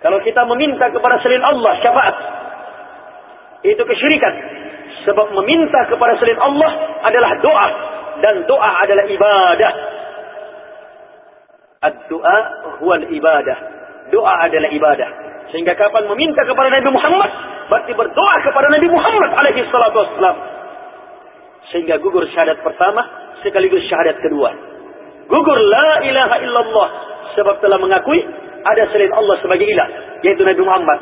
Kalau kita meminta kepada selain Allah syafaat, itu kesyirikan. Sebab meminta kepada selain Allah adalah doa dan doa adalah ibadah. Ad-doa huwal ibadah. Doa adalah ibadah. Sehingga kapan meminta kepada Nabi Muhammad, berarti berdoa kepada Nabi Muhammad alaihi salatu wassalam. Sehingga gugur syahadat pertama sekaligus syahadat kedua. Gugur la ilaha illallah sebab telah mengakui ada selain Allah sebagai ilah, yaitu Nabi Muhammad.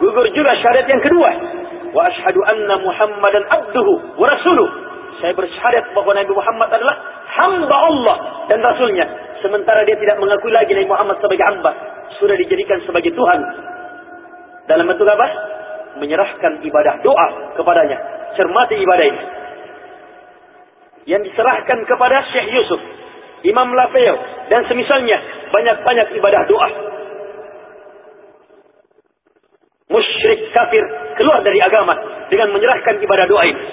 Gugur juga syahadat yang kedua. Wa ashhadu anna Muhammadan abduhu wa rasuluh. Saya bersyahadat bahwa Nabi Muhammad adalah hamba Allah dan Rasulnya. Sementara dia tidak mengakui lagi Nabi Muhammad sebagai hamba. Sudah dijadikan sebagai Tuhan. Dalam bentuk apa? Menyerahkan ibadah doa kepadanya. Cermati ibadah ini. Yang diserahkan kepada Syekh Yusuf. Imam Lafayette dan semisalnya banyak-banyak ibadah doa musyrik kafir keluar dari agama dengan menyerahkan ibadah doa ini.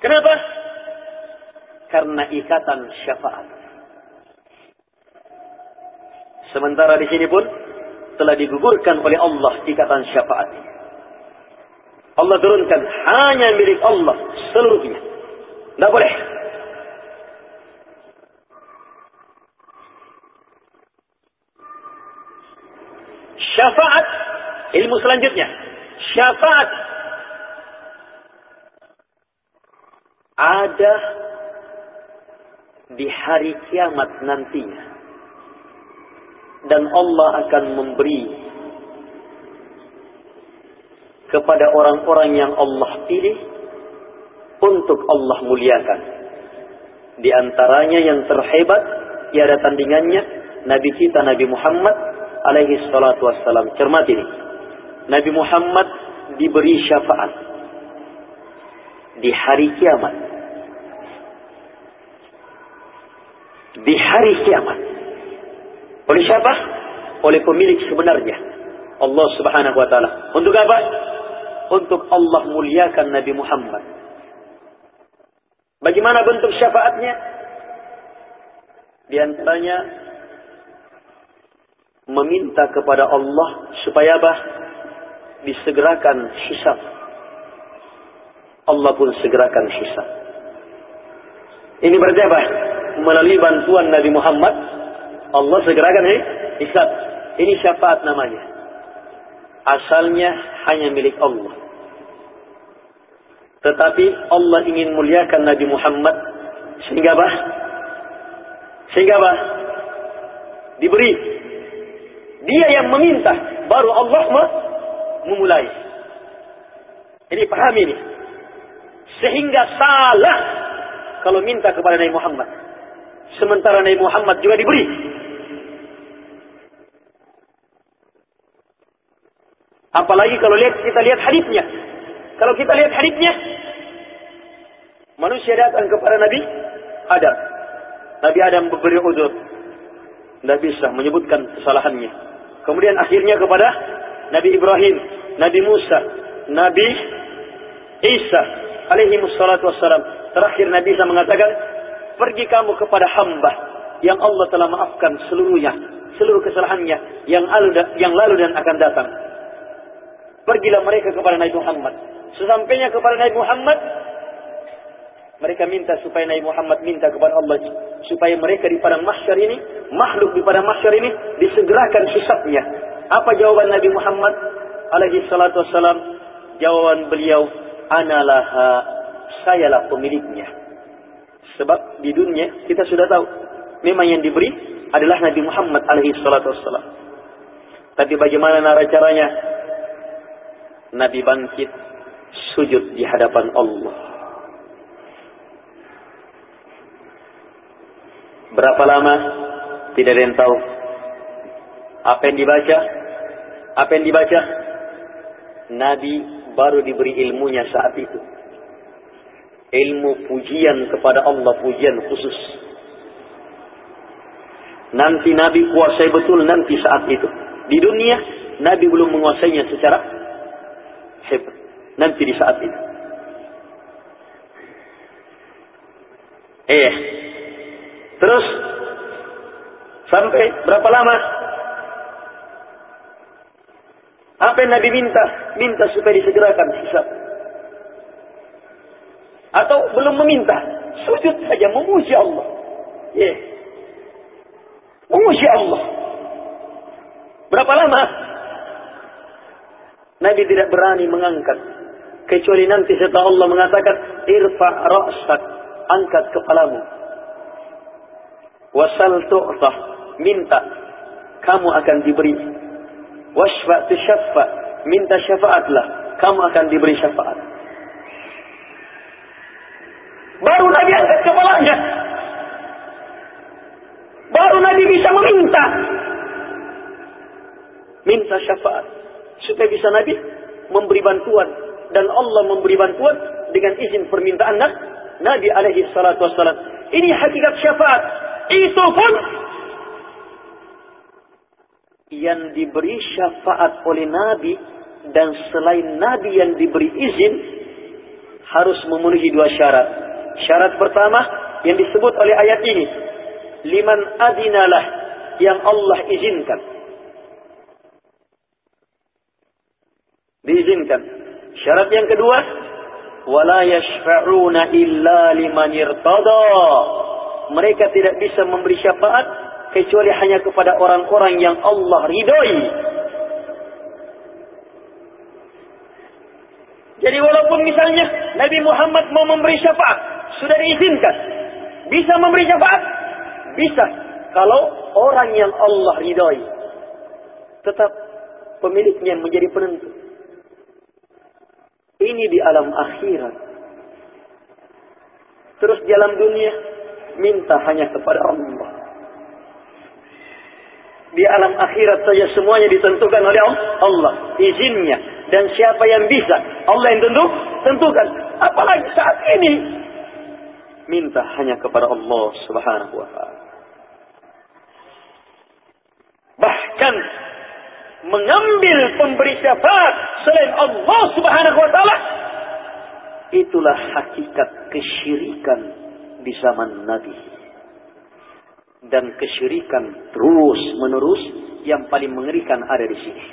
Kenapa? Karena ikatan syafaat. Sementara di sini pun telah digugurkan oleh Allah ikatan syafaat. Allah turunkan hanya milik Allah seluruhnya. Tidak boleh Syafaat ilmu selanjutnya. Syafaat ada di hari kiamat nantinya. Dan Allah akan memberi kepada orang-orang yang Allah pilih untuk Allah muliakan. Di antaranya yang terhebat, tiada tandingannya, Nabi kita Nabi Muhammad alaihi salatu wassalam. Cermat ini. Nabi Muhammad diberi syafaat di hari kiamat. Di hari kiamat. Oleh siapa? Oleh pemilik sebenarnya. Allah subhanahu wa ta'ala. Untuk apa? Untuk Allah muliakan Nabi Muhammad. Bagaimana bentuk syafaatnya? Di antaranya meminta kepada Allah supaya apa? Disegerakan hisab. Allah pun segerakan hisab. Ini berarti apa? Melalui bantuan Nabi Muhammad, Allah segerakan eh, hisab. Ini syafaat namanya. Asalnya hanya milik Allah. Tetapi Allah ingin muliakan Nabi Muhammad sehingga apa? Sehingga apa? Diberi dia yang meminta, baru Allah memulai. Ini pahami ini. Sehingga salah kalau minta kepada Nabi Muhammad. Sementara Nabi Muhammad juga diberi. Apalagi kalau lihat kita lihat hadisnya. Kalau kita lihat hadisnya, manusia datang kepada Nabi Adam. Nabi Adam memberi uzur. Tidak bisa menyebutkan kesalahannya. Kemudian akhirnya kepada Nabi Ibrahim, Nabi Musa, Nabi Isa alaihi wassalatu wassalam. Terakhir Nabi Isa mengatakan, pergi kamu kepada hamba yang Allah telah maafkan seluruhnya, seluruh kesalahannya yang yang lalu dan akan datang. Pergilah mereka kepada Nabi Muhammad. Sesampainya kepada Nabi Muhammad, mereka minta supaya Nabi Muhammad minta kepada Allah supaya mereka di padang mahsyar ini, makhluk di padang mahsyar ini disegerakan hisabnya. Apa jawaban Nabi Muhammad alaihi salatu wassalam? Jawaban beliau, "Analaha, sayalah pemiliknya." Sebab di dunia kita sudah tahu memang yang diberi adalah Nabi Muhammad alaihi salatu wassalam. Tapi bagaimana cara caranya? Nabi bangkit sujud di hadapan Allah. Berapa lama? Tidak ada yang tahu. Apa yang dibaca? Apa yang dibaca? Nabi baru diberi ilmunya saat itu. Ilmu pujian kepada Allah, pujian khusus. Nanti Nabi kuasai betul nanti saat itu. Di dunia, Nabi belum menguasainya secara hebat. Nanti di saat itu. Eh, terus sampai berapa lama? Apa yang Nabi minta? Minta supaya disegerakan hisab. Atau belum meminta, sujud saja memuji Allah. Yeah. Memuji Allah. Berapa lama? Nabi tidak berani mengangkat kecuali nanti setelah Allah mengatakan irfa ra'sak angkat kepalamu wasal tu'tah minta. Kamu akan diberi. Wasfa tushaffa. Minta syafaatlah. Kamu akan diberi syafaat. Baru Nabi angkat kepalanya. Baru Nabi bisa meminta. Minta syafaat. Supaya bisa Nabi memberi bantuan. Dan Allah memberi bantuan dengan izin permintaan Nabi alaihi salatu wassalam. Ini hakikat syafaat. Itu pun yang diberi syafaat oleh Nabi dan selain Nabi yang diberi izin harus memenuhi dua syarat. Syarat pertama yang disebut oleh ayat ini, liman adinalah yang Allah izinkan. Diizinkan. Syarat yang kedua, wala yashfa'una illa liman irtada. Mereka tidak bisa memberi syafaat kecuali hanya kepada orang-orang yang Allah ridhoi. Jadi walaupun misalnya Nabi Muhammad mau memberi syafaat, sudah diizinkan. Bisa memberi syafaat? Bisa. Kalau orang yang Allah ridhoi. Tetap pemiliknya menjadi penentu. Ini di alam akhirat. Terus di alam dunia, minta hanya kepada Allah. Di alam akhirat saja semuanya ditentukan oleh Allah. Izinnya. Dan siapa yang bisa. Allah yang tentu, tentukan. Apalagi saat ini. Minta hanya kepada Allah subhanahu wa ta'ala. Bahkan mengambil pemberi syafaat selain Allah Subhanahu wa taala itulah hakikat kesyirikan di zaman Nabi dan kesyirikan terus menerus yang paling mengerikan ada di sini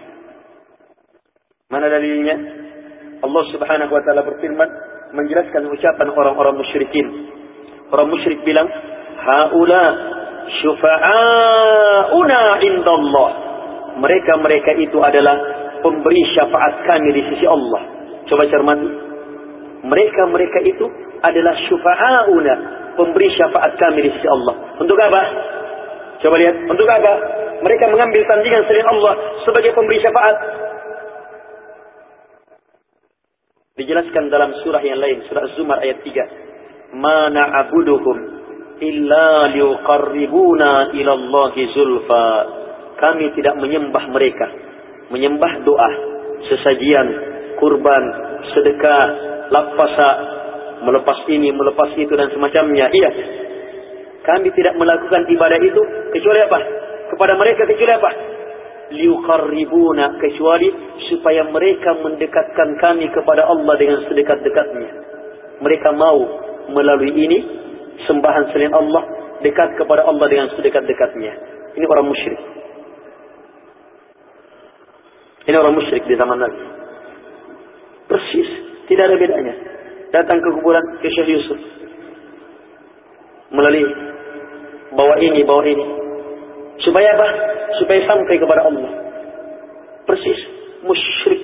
mana dalilnya Allah Subhanahu wa taala berfirman menjelaskan ucapan orang-orang musyrikin orang musyrik bilang haula syufa'auna indallah mereka-mereka itu adalah pemberi syafaat kami di sisi Allah. Coba cermati. Mereka-mereka itu adalah syufa'auna, pemberi syafaat kami di sisi Allah. Untuk apa? Coba lihat, untuk apa? Mereka mengambil tandingan selain Allah sebagai pemberi syafaat. Dijelaskan dalam surah yang lain, surah Az-Zumar ayat 3. Ma na'buduhum illa liqarribuna ila Allahi zulfa. Kami tidak menyembah mereka, menyembah doa, sesajian, kurban, sedekah, lapasa, melepas ini, melepas itu dan semacamnya. Iya. Kami tidak melakukan ibadah itu kecuali apa? Kepada mereka kecuali apa? liuqarribuna kecuali supaya mereka mendekatkan kami kepada Allah dengan sedekat-dekatnya. Mereka mau melalui ini sembahan selain Allah dekat kepada Allah dengan sedekat-dekatnya. Ini orang musyrik. Ini orang musyrik di zaman Nabi. Persis, tidak ada bedanya. Datang ke kuburan ke Syekh Yusuf. Melalui bawa ini, bawa ini. Supaya apa? supaya sampai kepada Allah. Persis musyrik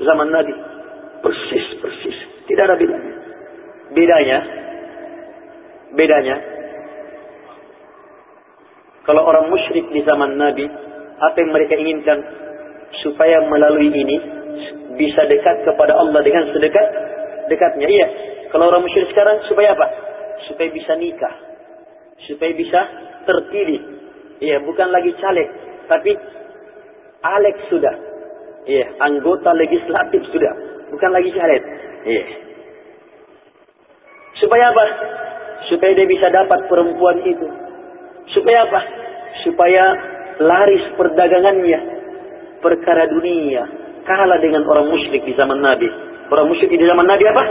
zaman Nabi. Persis, persis. Tidak ada bedanya. Bedanya, bedanya, kalau orang musyrik di zaman Nabi, apa yang mereka inginkan supaya melalui ini bisa dekat kepada Allah dengan sedekat dekatnya. Iya. Kalau orang musyrik sekarang supaya apa? Supaya bisa nikah. Supaya bisa terpilih. Iya, bukan lagi caleg, tapi Alex sudah. Iya, anggota legislatif sudah. Bukan lagi caleg. Iya. Supaya apa? Supaya dia bisa dapat perempuan itu. Supaya apa? Supaya laris perdagangannya. Perkara dunia. Kalah dengan orang musyrik di zaman Nabi. Orang musyrik di zaman Nabi apa?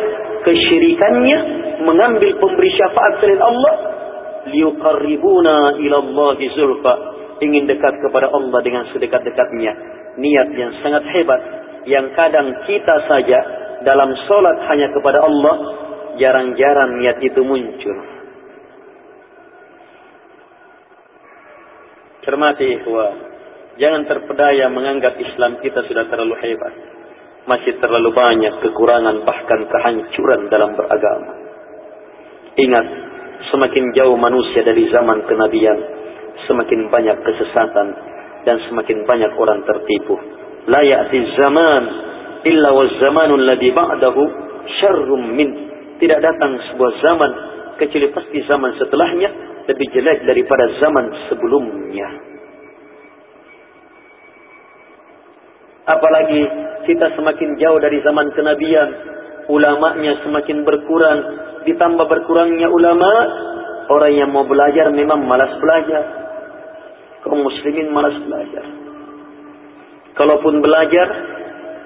Kesyirikannya mengambil pemberi syafaat selain Allah. Liuqarribuna ilallahi zulfa ingin dekat kepada Allah dengan sedekat-dekatnya. Niat yang sangat hebat. Yang kadang kita saja dalam solat hanya kepada Allah. Jarang-jarang niat itu muncul. Cermati ikhwah. Jangan terpedaya menganggap Islam kita sudah terlalu hebat. Masih terlalu banyak kekurangan bahkan kehancuran dalam beragama. Ingat, semakin jauh manusia dari zaman kenabian, semakin banyak kesesatan dan semakin banyak orang tertipu. La ya'ti zaman illa wa zamanul ladhi ba'dahu syarrum min. Tidak datang sebuah zaman kecuali pasti zaman setelahnya lebih jelek daripada zaman sebelumnya. Apalagi kita semakin jauh dari zaman kenabian, ulamanya semakin berkurang, ditambah berkurangnya ulama, orang yang mau belajar memang malas belajar kaum muslimin malas belajar. Kalaupun belajar,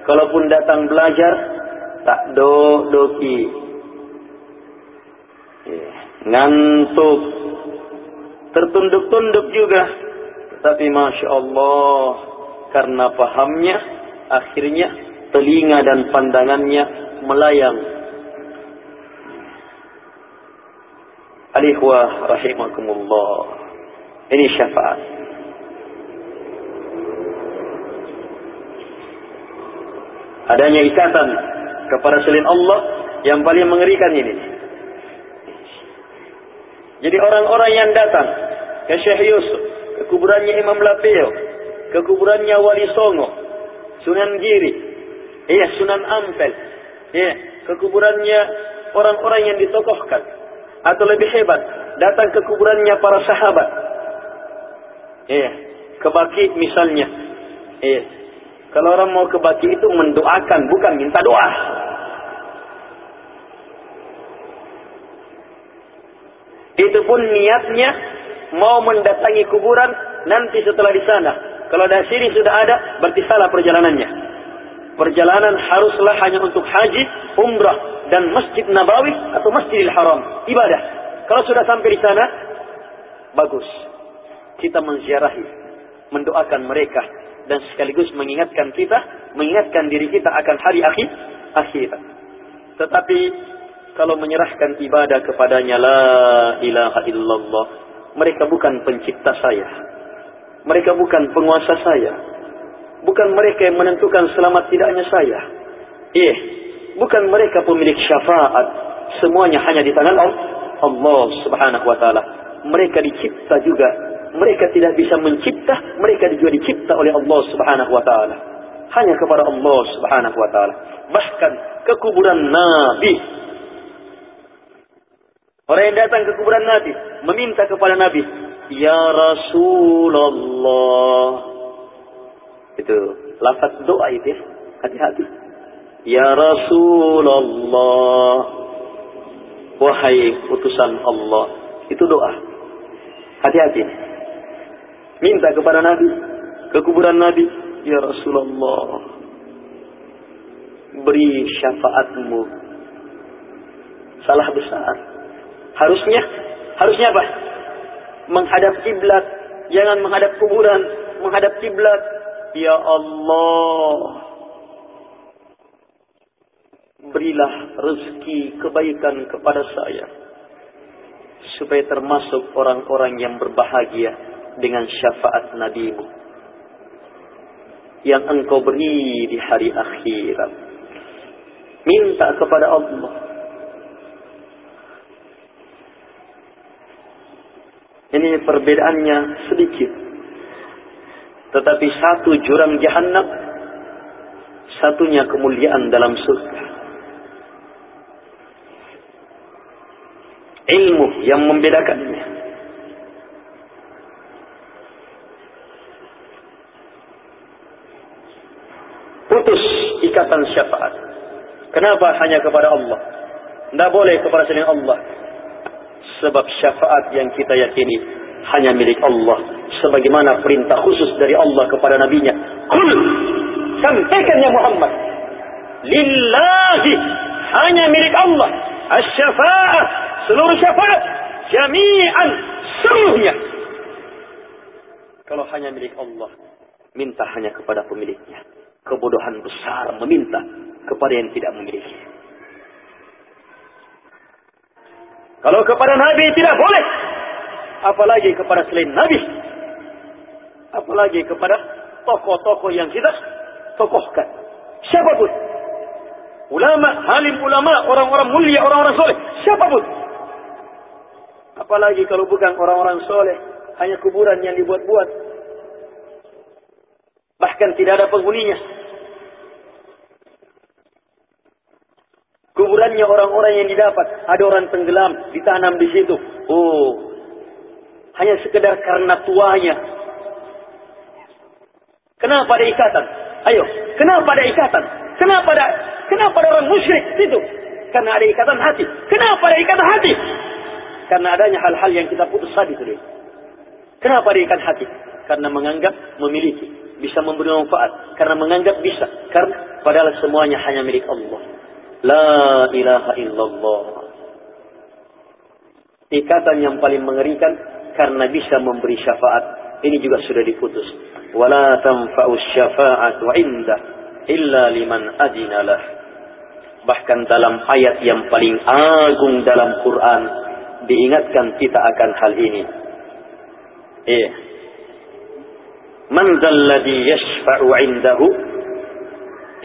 kalaupun datang belajar, tak do doki. Yeah. Ngantuk. Tertunduk-tunduk juga. Tapi Masya Allah, karena pahamnya, akhirnya telinga dan pandangannya melayang. Alihwah rahimakumullah. Ini syafaat. adanya ikatan kepada selain Allah yang paling mengerikan ini. Jadi orang-orang yang datang ke Syekh Yusuf, ke kuburannya Imam Lapeo, ke kuburannya Wali Songo, Sunan Giri, iya Sunan Ampel, iya ke kuburannya orang-orang yang ditokohkan, atau lebih hebat, datang ke kuburannya para sahabat, iya ke Baki misalnya, iya kalau orang mau ke baki itu mendoakan, bukan minta doa. Itu pun niatnya mau mendatangi kuburan nanti setelah di sana. Kalau dari sini sudah ada, berarti salah perjalanannya. Perjalanan haruslah hanya untuk haji, umrah, dan masjid Nabawi atau masjidil haram. Ibadah. Kalau sudah sampai di sana, bagus. Kita menziarahi, mendoakan mereka, dan sekaligus mengingatkan kita, mengingatkan diri kita akan hari akhir, akhirat. Tetapi kalau menyerahkan ibadah kepadanya la ilaha illallah, mereka bukan pencipta saya. Mereka bukan penguasa saya. Bukan mereka yang menentukan selamat tidaknya saya. Eh, bukan mereka pemilik syafaat. Semuanya hanya di tangan Allah Subhanahu wa taala. Mereka dicipta juga mereka tidak bisa mencipta, mereka juga dicipta oleh Allah Subhanahu wa taala. Hanya kepada Allah Subhanahu wa taala. Bahkan ke kuburan Nabi. Orang yang datang ke kuburan Nabi meminta kepada Nabi, "Ya Rasulullah." Itu lafaz doa itu ya. Hati-hati. Ya Rasulullah. Wahai utusan Allah. Itu doa. Hati-hati. Minta kepada Nabi. Ke kuburan Nabi. Ya Rasulullah. Beri syafaatmu. Salah besar. Harusnya, harusnya apa? Menghadap kiblat, jangan menghadap kuburan, menghadap kiblat. Ya Allah, berilah rezeki kebaikan kepada saya supaya termasuk orang-orang yang berbahagia dengan syafaat nabimu yang engkau beri di hari akhirat minta kepada Allah ini perbedaannya sedikit tetapi satu jurang jahanam satunya kemuliaan dalam surga ilmu yang membedakannya. Putus ikatan syafaat. Kenapa hanya kepada Allah? Tidak boleh kepada selain Allah. Sebab syafaat yang kita yakini hanya milik Allah. Sebagaimana perintah khusus dari Allah kepada nabinya. Kul, sampaikan ya Muhammad. Lillahi, hanya milik Allah. As-syafa'ah, seluruh syafaat jami'an seluruhnya kalau hanya milik Allah minta hanya kepada pemiliknya kebodohan besar meminta kepada yang tidak memiliki kalau kepada Nabi tidak boleh. Apalagi kepada selain Nabi. Apalagi kepada tokoh-tokoh yang kita tokohkan. Siapapun. Ulama, halim ulama, orang-orang mulia, orang-orang soleh, siapapun. Apalagi kalau bukan orang-orang soleh, hanya kuburan yang dibuat-buat. Bahkan tidak ada penghuninya. Kuburannya orang-orang yang didapat, ada orang tenggelam, ditanam di situ. Oh, hanya sekedar karena tuanya. Kenapa ada ikatan? Ayo, kenapa ada ikatan? Kenapa ada kenapa ada orang musyrik itu? Karena ada ikatan hati. Kenapa ada ikatan hati? Karena adanya hal-hal yang kita putus tadi tadi. Kenapa diikat hati? Karena menganggap memiliki. Bisa memberi manfaat. Karena menganggap bisa. Karena padahal semuanya hanya milik Allah. La ilaha illallah. Ikatan yang paling mengerikan karena bisa memberi syafaat. Ini juga sudah diputus. Wala tanfa'u syafa'atu indah illa liman adinalah. Bahkan dalam ayat yang paling agung dalam Quran diingatkan kita akan hal ini. Eh. Man zalladhi yashfa'u 'indahu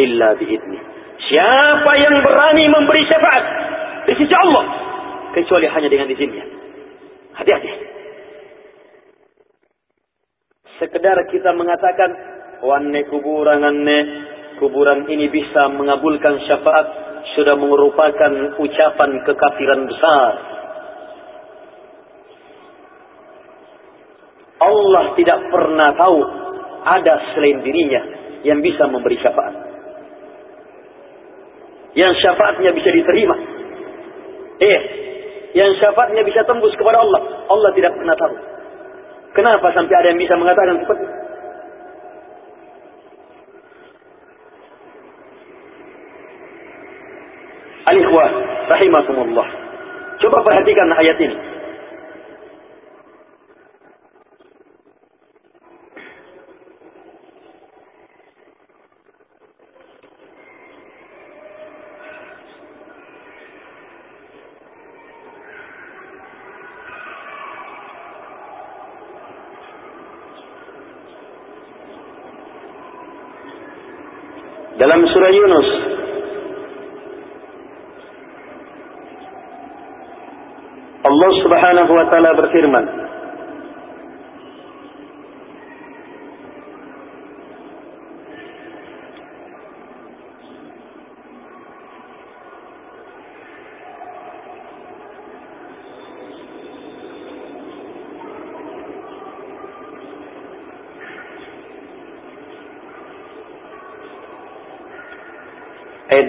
illa biidni. Siapa yang berani memberi syafaat di sisi Allah kecuali hanya dengan izinnya. Hati-hati. Sekedar kita mengatakan wanne kuburan anne kuburan ini bisa mengabulkan syafaat sudah merupakan ucapan kekafiran besar Allah tidak pernah tahu ada selain dirinya yang bisa memberi syafaat. Yang syafaatnya bisa diterima. Eh, yang syafaatnya bisa tembus kepada Allah. Allah tidak pernah tahu. Kenapa sampai ada yang bisa mengatakan seperti itu? Alikhwah, rahimakumullah. Coba perhatikan ayat ini. Dalam surah Yunus Allah Subhanahu wa taala berfirman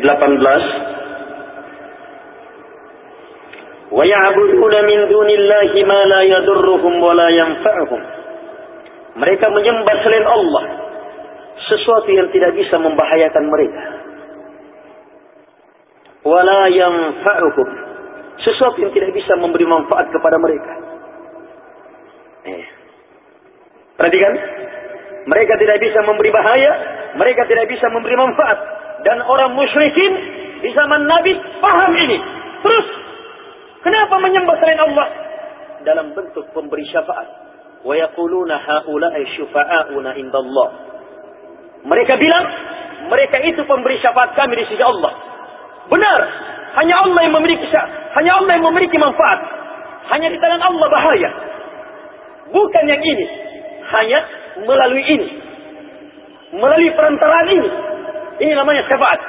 18 وَيَعْبُدُونَ مِنْ دُونِ اللَّهِ مَا لَا يَضُرُّهُمْ وَلَا يَنْفَعُهُمْ Mereka menyembah selain Allah sesuatu yang tidak bisa membahayakan mereka. Wala yanfa'uhum sesuatu yang tidak bisa memberi manfaat kepada mereka. Eh. Perhatikan, mereka tidak bisa memberi bahaya, mereka tidak bisa memberi manfaat. Dan orang musyrikin di zaman Nabi paham ini. Terus Kenapa menyembah selain Allah? Dalam bentuk pemberi syafaat. Haula'i syufa'auna indallah. Mereka bilang, mereka itu pemberi syafaat kami di sisi Allah. Benar, hanya Allah yang memiliki hanya Allah yang memiliki manfaat. Hanya di tangan Allah bahaya. Bukan yang ini, hanya melalui ini. Melalui perantaraan ini. Ini namanya syafaat.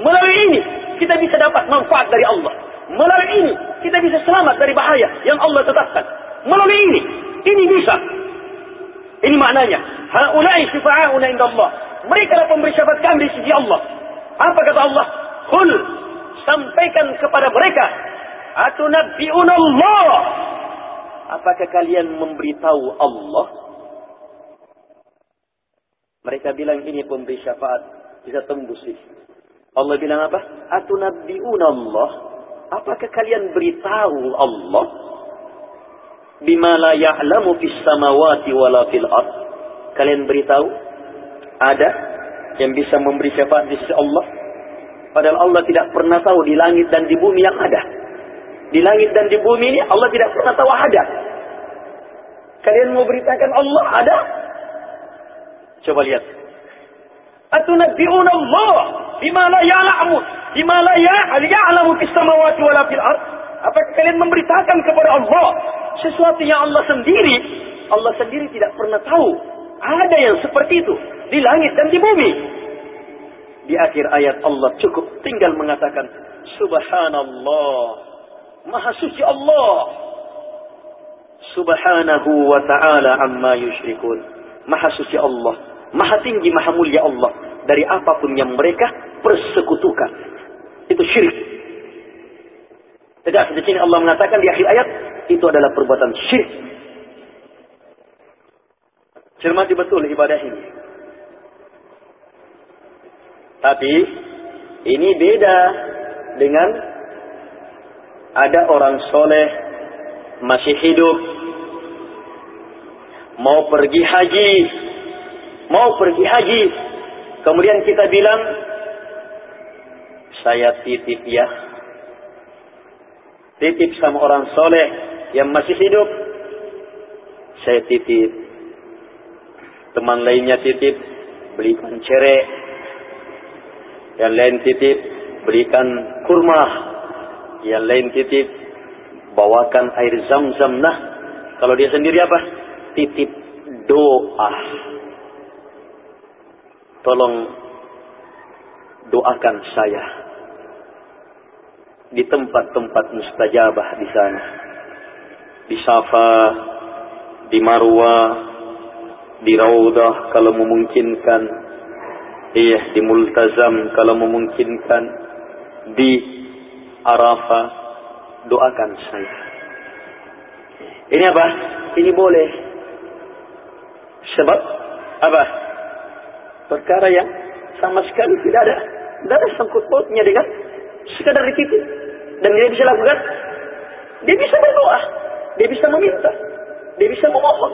Melalui ini kita bisa dapat manfaat dari Allah. Melalui ini kita bisa selamat dari bahaya yang Allah tetapkan. Melalui ini, ini bisa. Ini maknanya. Haulai syufa'auna inda Allah. Mereka adalah pemberi syafaat kami di sisi Allah. Apa kata Allah? Kul sampaikan kepada mereka. Atunabbi'una Allah. Apakah kalian memberitahu Allah? Mereka bilang ini pemberi syafaat bisa tembus sih. Allah bilang apa? Atunabbi'una Allah. Apakah kalian beritahu Allah bima la ya'lamu fis samawati wala fil ard? Kalian beritahu ada yang bisa memberi syafaat di sisi Allah? Padahal Allah tidak pernah tahu di langit dan di bumi yang ada. Di langit dan di bumi ini Allah tidak pernah tahu ada. Kalian mau beritakan Allah ada? Coba lihat. Atunabbi'una Allah. Bima la ya'lamu. Bima la ya'lamu fis samawati wala fil ard? Apakah kalian memberitakan kepada Allah sesuatu yang Allah sendiri? Allah sendiri tidak pernah tahu. Ada yang seperti itu di langit dan di bumi. Di akhir ayat Allah cukup tinggal mengatakan Subhanallah. Maha suci Allah. Subhanahu wa ta'ala amma yushrikun. Maha suci Allah Maha tinggi, maha mulia Allah Dari apa pun yang mereka persekutukan itu syirik. Tegas di sini Allah mengatakan di akhir ayat itu adalah perbuatan syirik. Cermati betul ibadah ini. Tapi ini beda dengan ada orang soleh masih hidup mau pergi haji mau pergi haji kemudian kita bilang saya titip ya. Titip sama orang soleh yang masih hidup. Saya titip. Teman lainnya titip. Belikan cerek. Yang lain titip. Belikan kurma. Yang lain titip. Bawakan air zam-zam. Nah, kalau dia sendiri apa? Titip doa. Tolong doakan saya di tempat-tempat mustajabah di sana. Di Safa, di Marwa, di Raudah kalau memungkinkan. Iya, di Multazam kalau memungkinkan. Di Arafah, doakan saya. Ini apa? Ini boleh. Sebab apa? Perkara yang sama sekali tidak ada. Tidak ada sangkut pautnya dengan sekadar dikit dan dia bisa lakukan, dia bisa berdoa, dia bisa meminta, dia bisa memohon.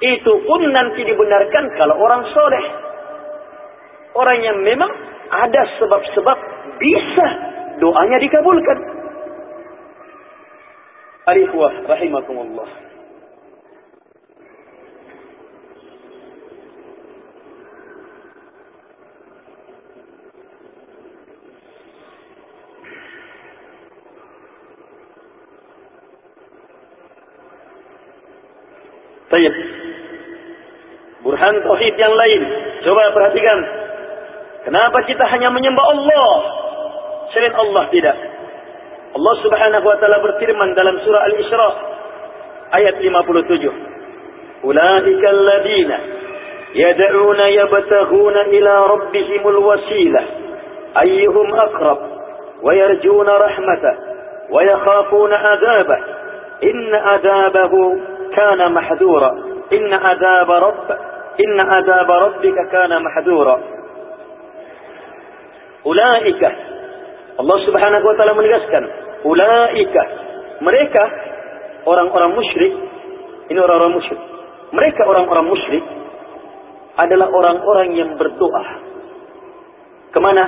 Itu pun nanti dibenarkan kalau orang soleh. Orang yang memang ada sebab-sebab bisa doanya dikabulkan. Arifwah rahimakumullah. Baik. Burhan Tauhid yang lain. Coba perhatikan. Kenapa kita hanya menyembah Allah? Selain Allah tidak. Allah subhanahu wa ta'ala berfirman dalam surah Al-Isra. Ayat 57. Ula'ika ladina yad'una yabtaghuna ila rabbihimul wasilah. Ayyuhum akrab. Wayarjuna rahmatah. Wayakhafuna adabah. In azabahu كان محذورا إن عذاب رب إن عذاب ربك كان محذورا أولئك Allah Subhanahu wa taala menegaskan, ulaika mereka orang-orang musyrik, ini orang-orang musyrik. Mereka orang-orang musyrik adalah orang-orang yang berdoa. Kemana?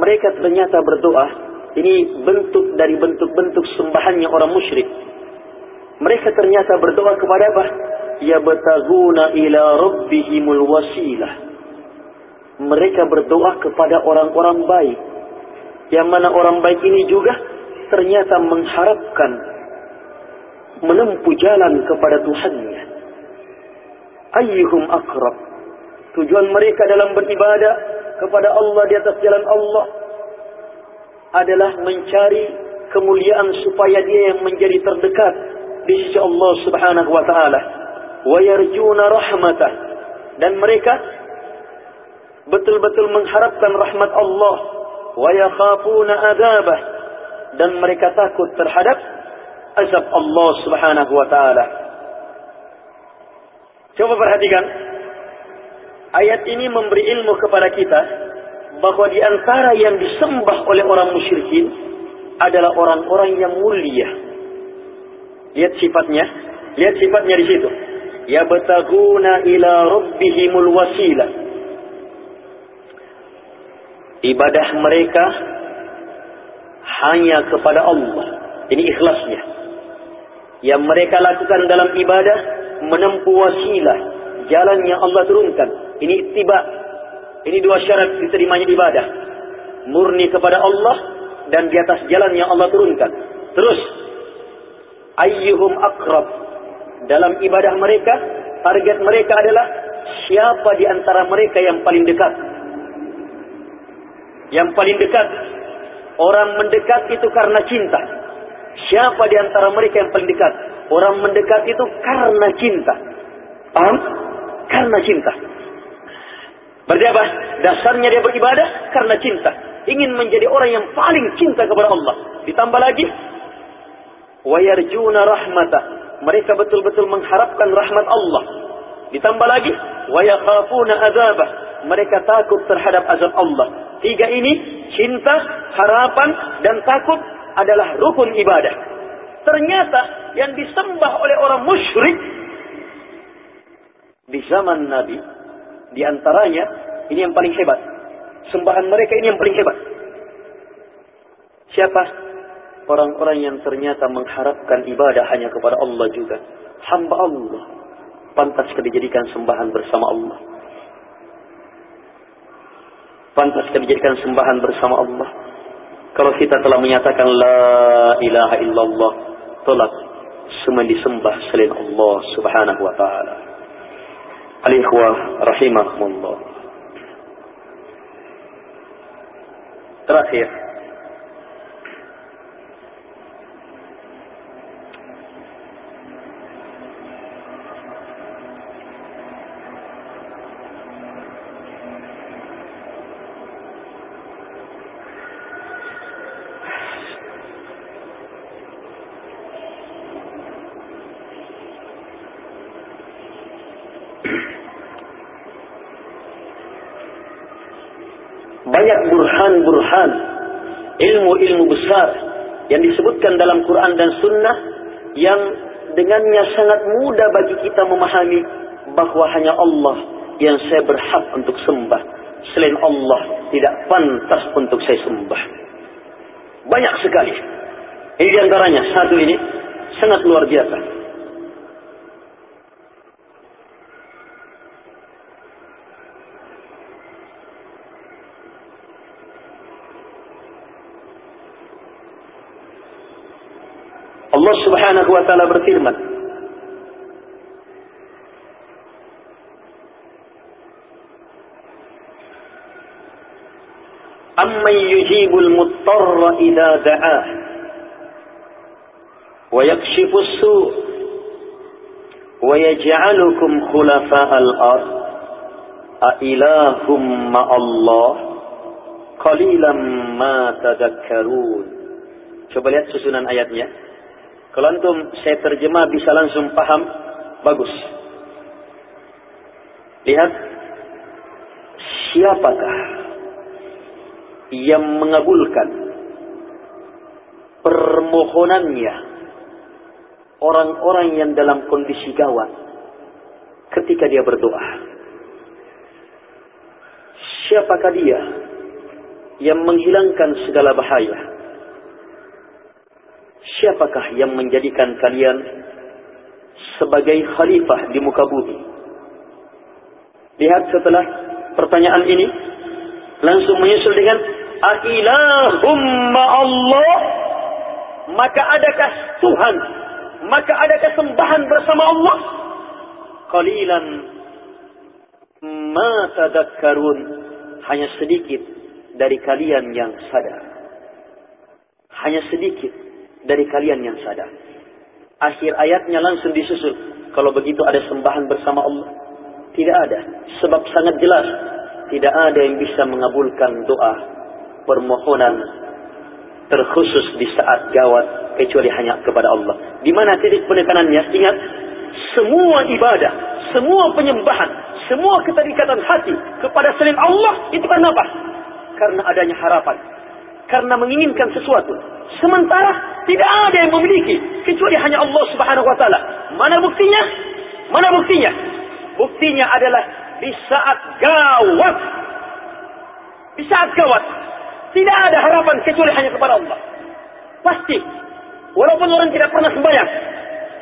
Mereka ternyata berdoa. Ini bentuk dari bentuk-bentuk sembahannya orang musyrik. Mereka ternyata berdoa kepada apa? Ya betaguna ila rabbihimul wasilah. Mereka berdoa kepada orang-orang baik. Yang mana orang baik ini juga ternyata mengharapkan menempuh jalan kepada Tuhannya. Ayyuhum akrab. Tujuan mereka dalam beribadah kepada Allah di atas jalan Allah adalah mencari kemuliaan supaya dia yang menjadi terdekat di sisi Allah Subhanahu wa taala. Wa yarjuna rahmatah dan mereka betul-betul mengharapkan rahmat Allah wa yakhafuna adzabah dan mereka takut terhadap azab Allah Subhanahu wa taala. Coba perhatikan. Ayat ini memberi ilmu kepada kita bahwa di antara yang disembah oleh orang musyrikin adalah orang-orang yang mulia. Lihat sifatnya, lihat sifatnya di situ. Ya betaguna ila rabbihimul wasilah. Ibadah mereka hanya kepada Allah. Ini ikhlasnya. Yang mereka lakukan dalam ibadah menempuh wasilah jalan yang Allah turunkan. Ini tiba. Ini dua syarat diterimanya ibadah. Murni kepada Allah dan di atas jalan yang Allah turunkan. Terus ayyuhum akrab dalam ibadah mereka target mereka adalah siapa di antara mereka yang paling dekat. Yang paling dekat Orang mendekat itu karena cinta. Siapa di antara mereka yang paling dekat? Orang mendekat itu karena cinta. Paham? Karena cinta. Berarti apa? Dasarnya dia beribadah karena cinta. Ingin menjadi orang yang paling cinta kepada Allah. Ditambah lagi, wayarjuna rahmatah. Mereka betul-betul mengharapkan rahmat Allah. Ditambah lagi, wayakhafuna azabah. Mereka takut terhadap azab Allah. Tiga ini, cinta, harapan, dan takut adalah rukun ibadah. Ternyata yang disembah oleh orang musyrik di zaman Nabi, di antaranya ini yang paling hebat. Sembahan mereka ini yang paling hebat. Siapa? Orang-orang yang ternyata mengharapkan ibadah hanya kepada Allah juga. Hamba Allah. Pantas dijadikan sembahan bersama Allah pantas dijadikan sembahan bersama Allah. Kalau kita telah menyatakan la ilaha illallah, tolak semua disembah selain Allah Subhanahu wa taala. Al-ikhwah rahimahumullah. Terakhir, banyak burhan-burhan, ilmu-ilmu besar yang disebutkan dalam Quran dan Sunnah yang dengannya sangat mudah bagi kita memahami bahwa hanya Allah yang saya berhak untuk sembah. Selain Allah tidak pantas untuk saya sembah. Banyak sekali. Ini di antaranya satu ini sangat luar biasa. Allah Subhanahu wa taala berfirman Amman yujibul muttarra idza da'ah wa yakshifu as-su' wa yaj'alukum khulafa'al ard ailahum ma'allah qalilan ma tadhakkarun coba lihat susunan ayatnya kalau antum saya terjemah bisa langsung paham bagus lihat siapakah yang mengabulkan permohonannya orang-orang yang dalam kondisi gawat ketika dia berdoa. Siapakah dia yang menghilangkan segala bahaya? Siapakah yang menjadikan kalian sebagai khalifah di muka bumi? Lihat setelah pertanyaan ini langsung menyusul dengan Ailahum Allah maka adakah Tuhan? Maka adakah sembahan bersama Allah? Qalilan ma tadakkarun hanya sedikit dari kalian yang sadar. Hanya sedikit dari kalian yang sadar akhir ayatnya langsung disusul kalau begitu ada sembahan bersama Allah tidak ada sebab sangat jelas tidak ada yang bisa mengabulkan doa permohonan terkhusus di saat gawat kecuali hanya kepada Allah. Di mana titik penekanannya? Ingat, semua ibadah, semua penyembahan, semua keterikatan hati kepada selain Allah itu karena apa? Karena adanya harapan. Karena menginginkan sesuatu. Sementara tidak ada yang memiliki kecuali hanya Allah Subhanahu wa taala. Mana buktinya? Mana buktinya? Buktinya adalah di saat gawat. Di saat gawat. Tidak ada harapan kecuali hanya kepada Allah. Pasti. Walaupun orang tidak pernah sembahyang.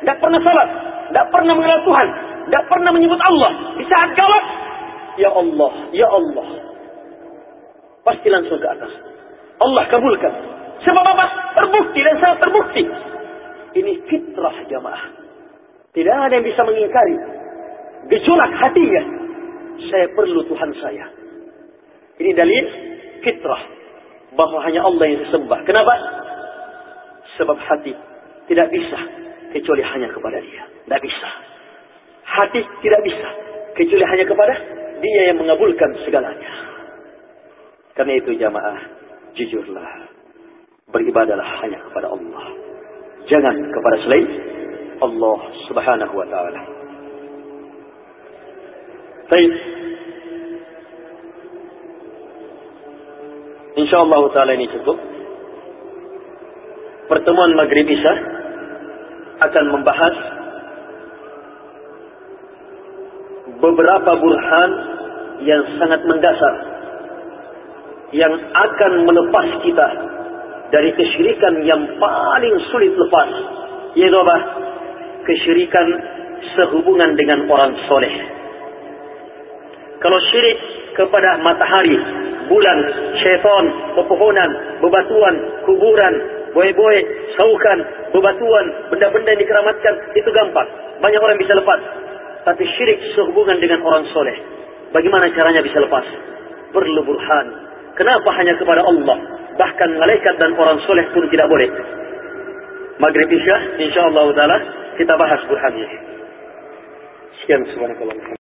Tidak pernah salat. Tidak pernah mengenal Tuhan. Tidak pernah menyebut Allah. Di saat gawat. Ya Allah. Ya Allah. Pasti langsung ke atas. Allah kabulkan. Sebab? Terbukti dan sangat terbukti. Ini fitrah jamaah. Tidak ada yang bisa mengingkari. Gejolak hatinya. Saya perlu Tuhan saya. Ini dalil fitrah. Bahwa hanya Allah yang disembah. Kenapa? Sebab hati tidak bisa. Kecuali hanya kepada dia. Tidak bisa. Hati tidak bisa. Kecuali hanya kepada dia yang mengabulkan segalanya. Karena itu jamaah. Jujurlah. Beribadalah hanya kepada Allah. Jangan kepada selain Allah subhanahu wa ta'ala. Baik. InsyaAllah ta'ala ini cukup. Pertemuan Maghrib Isya akan membahas beberapa burhan yang sangat mendasar yang akan melepas kita dari kesyirikan yang paling sulit lepas yaitu apa? kesyirikan sehubungan dengan orang soleh kalau syirik kepada matahari bulan, syaitan, pepohonan, bebatuan, kuburan, boy-boy, saukan, bebatuan, benda-benda yang dikeramatkan, itu gampang. Banyak orang bisa lepas. Tapi syirik sehubungan dengan orang soleh. Bagaimana caranya bisa lepas? Perlu burhan. Kenapa hanya kepada Allah? Bahkan malaikat dan orang soleh pun tidak boleh. Maghrib Isya, insyaAllah ta'ala, kita bahas burhannya. Sekian subhanakallah.